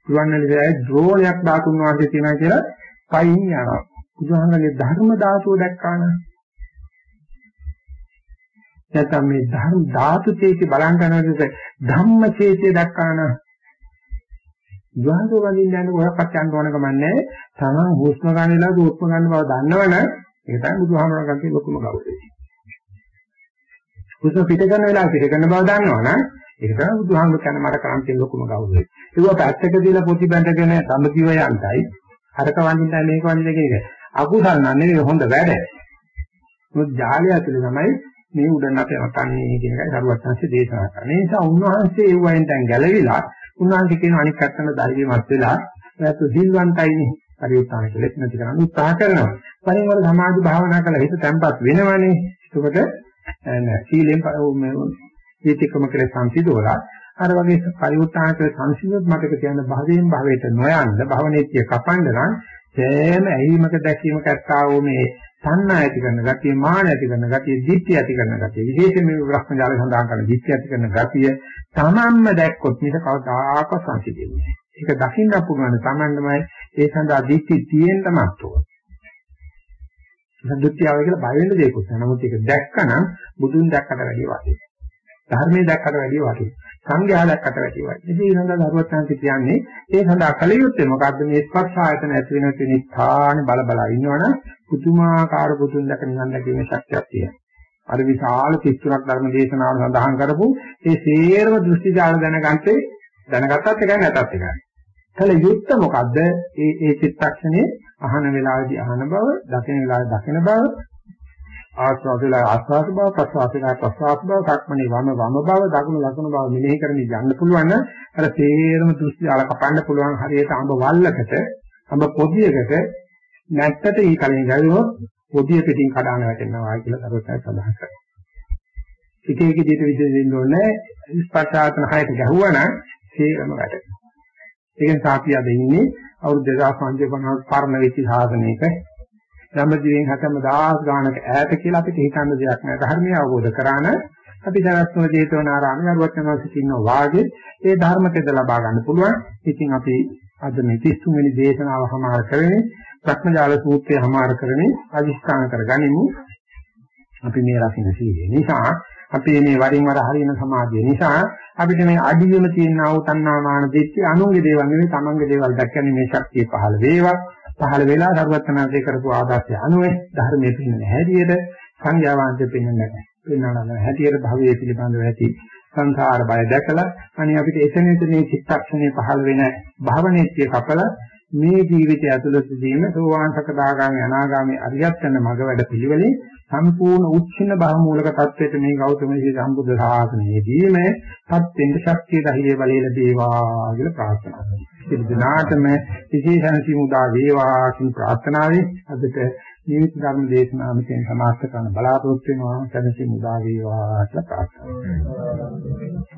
රුවන්වැලිසෑය ඩ්‍රෝනයක් ධාතුන් වාගේ තියෙනවා කියලා පයින් යනවා. බුදුහාමරගේ ධර්ම ධාතුව දැක්කාන නැත්නම් මේ ධර්ම ධාතු චේති බලන් කරනකොට ධම්ම චේතිය දක්වන විවාහෝ වඳින්න යන කොහොක්වත් යන්න ඕන කමන්නේ තමන් හුස්ම ගන්න වෙලාව හුස්ම ගන්න බව දන්නවනම් ඒක තමයි බුදුහාමරගත්තේ ලොකුම ගෞරවය. හුස්ම පිට ගන්න වෙලාව පිට ගන්න බව දන්නවනම් ඒක තමයි බුදුහාමර කියන මට කරන් තියෙන ලොකුම ගෞරවය. ඒක පැත්තක දීලා පොති බැඳගෙන සම්පතිව යන්ටයි හරක වඳින්නයි මේක වඳින්න කියන එක. අකුසල් නන්නේ හොඳ වැඩ. මොකද ජාලය ඇතුලේ තමයි මේ උඩන අපේ වතන්නේ කියන එකයි සරුවත් සංස්කෘතිය දේශනා කරන්නේ. ඒ නිසා උන්වහන්සේ ඒ වයින් දැන් ගැලවිලා උන්වහන්සේ කියන අනික් පැත්තට ධෛර්යමත් වෙලා නැත්තු සිල්වන්තයිනේ පරිඋත්සාහ කළෙත් නැති කරන්න උත්සාහ කරනවා. පරිවර සමාධි භාවනා කළා හිත තැම්පත් වෙනවනේ. ඒකට සීලෙන් ඒතිකම කියලා සංසිඳවලා අර වගේ පරිඋත්සාහ කළ සංසිඳුත් මතක තියන භවයෙන් භවයට නොයන්න භවනේත්‍ය කපන්න නම් සෑම ඇහිමක දැකීමක ඇත්තා වූ මේ තණ්හා ඇති කරන ගතිය, මාන ඇති කරන ගතිය, ditthi ඇති කරන ගතිය. විශේෂයෙන් මේ බ්‍රහ්මජාල සඳහන් කරන ditthi ඇති කරන ගතිය තමන්ම දැක්කොත් මේක කවදාකවත් සංසිඳෙන්නේ නැහැ. ඒක දකින්න පුළුවන් තමන්මයි ඒ සඳහා ditthi තියෙන්නමත් ඕන. සම්දුත්‍යාව කියලා බය වෙන්න දෙයක් නැහැ. නමුත් ඒක දැක්කනම් බුදුන් දැක්කට වැඩිය වටිනවා. ධර්මයේ දැක්කට වැඩිය වටිනවා. සංඝයා දැක්කට වැඩිය වටිනවා. ඉතින් ඒ සඳහා දරුවත්යන්ට කියන්නේ ඒ සඳහා කල යුත්තේ මොකද්ද මේ ස්පර්ශ ආයතන ඇති වෙන තියෙන ස්ථානේ බල බල ඉන්නවනම් පුදුමාකාර බුදුන් දැක නිවන් දැකීමේ ශක්තියක් තියෙනවා. අර විශාල 33ක් ධර්ම දේශනාවල සඳහන් කරපු ඒ සේරම දෘෂ්ටි ජාල දැනගන්තේ දැනගත්තත් එකයි නැතත් එකයි. කල යුත්ත මොකද්ද? ඒ ඒ චිත්තක්ෂණේ අහන වෙලාවේදී අහන බව, දකින වෙලාවේ දකින බව, ආස්වාදලා ආස්වාද බව, ප්‍රසවාසලා ප්‍රසවාස බව, සක්මණේ වම වම බව, දකුණු ලකුණු බව මෙනෙහි කරමින් යන්න පුළුවන් නම් අර සේරම දෘෂ්ටි ජාල කපන්න පුළුවන් හරියට අඹ වල්ලකට, අඹ පොදියකට නැත්තට ඊ කලින් ගැලුවොත් පොදිය පිටින් කඩාන වැටෙනවා කියලා තරුවචයි සඳහන් කරනවා. එක එක දෙයට විදිහින් ඕනේ ස්පර්ශාතන හයට ගැහුවනම් සේරම වැටෙනවා. ඒක නිසා අපි අද ඉන්නේ අවුරුදු 2550 පරණ වෙච්ච සාසනයක ධම්මජීවෙන් හතම දහස් ගානක ඈත කියලා අපිට හිතන්න දෙයක් නැහැ. ධර්මය අවබෝධ කරාන අපි දරස්තුන ජේතවනාරාමයේ අරුවචනවාසී ඉන්නවා වාගේ ඒ ධර්මකෙද ලබා ගන්න පුළුවන්. ඉතින් අපි අද මේ 33 වෙනි දේශනාව හමාර කරන්නේ ප්‍රඥාජාල සූත්‍රය හමාර කරමින් අදිස්ථාන කරගනිමු. අපි මේ රකින්න සීලය නිසා අපි මේ වරින් වර හරින සමාධිය නිසා අපිට මේ අඩියම තියෙන ආ උතන්නාමාන දෙච්චි අනුන්ගේ දේවල් නෙවෙයි තමන්ගේ දේවල් දැක්කන්නේ මේ ශක්තිය පහළ වේවා. පහළ වෙලා සර්වඥාන්සේ කරපු ආදාසය අනුව ධර්මයේ පින්නන හැටියට සංඥාවාන්තේ පින්නන නැහැ. පින්නන හැටියට භවයේ පිළිබඳව ඇති සංසාර බය දැකලා අනේ අපිට එතන එතන මේ චිත්තක්ෂණේ පහළ වෙන භවනේත්‍ය කපලා මේ ජීවිතය ඇතුළතදීම සෝවාන් සකදාගාමී අනාගාමී අරියත් යන මඟ වැඩ පිළිවෙලේ සම්පූර්ණ උච්චින බහමූලක தත්වයට මේ ගෞතම ශ්‍රී සම්බුද්ධ ශාසනයේදීම සත්‍යෙන්ද ශක්තිය ධෛර්ය බලය ලැබේවා කියලා ප්‍රාර්ථනා කරනවා. සියලු දෙනාටම විශේෂණ මුදා වේවා කියන ප්‍රාර්ථනාවෙන් අදට ජීවිත ධර්ම දේශනාව මෙතෙන් සමාප්ත කරන්න බලාපොරොත්තු වෙනවා. සැනසීම මුදා වේවා කියලා ප්‍රාර්ථනා කරනවා.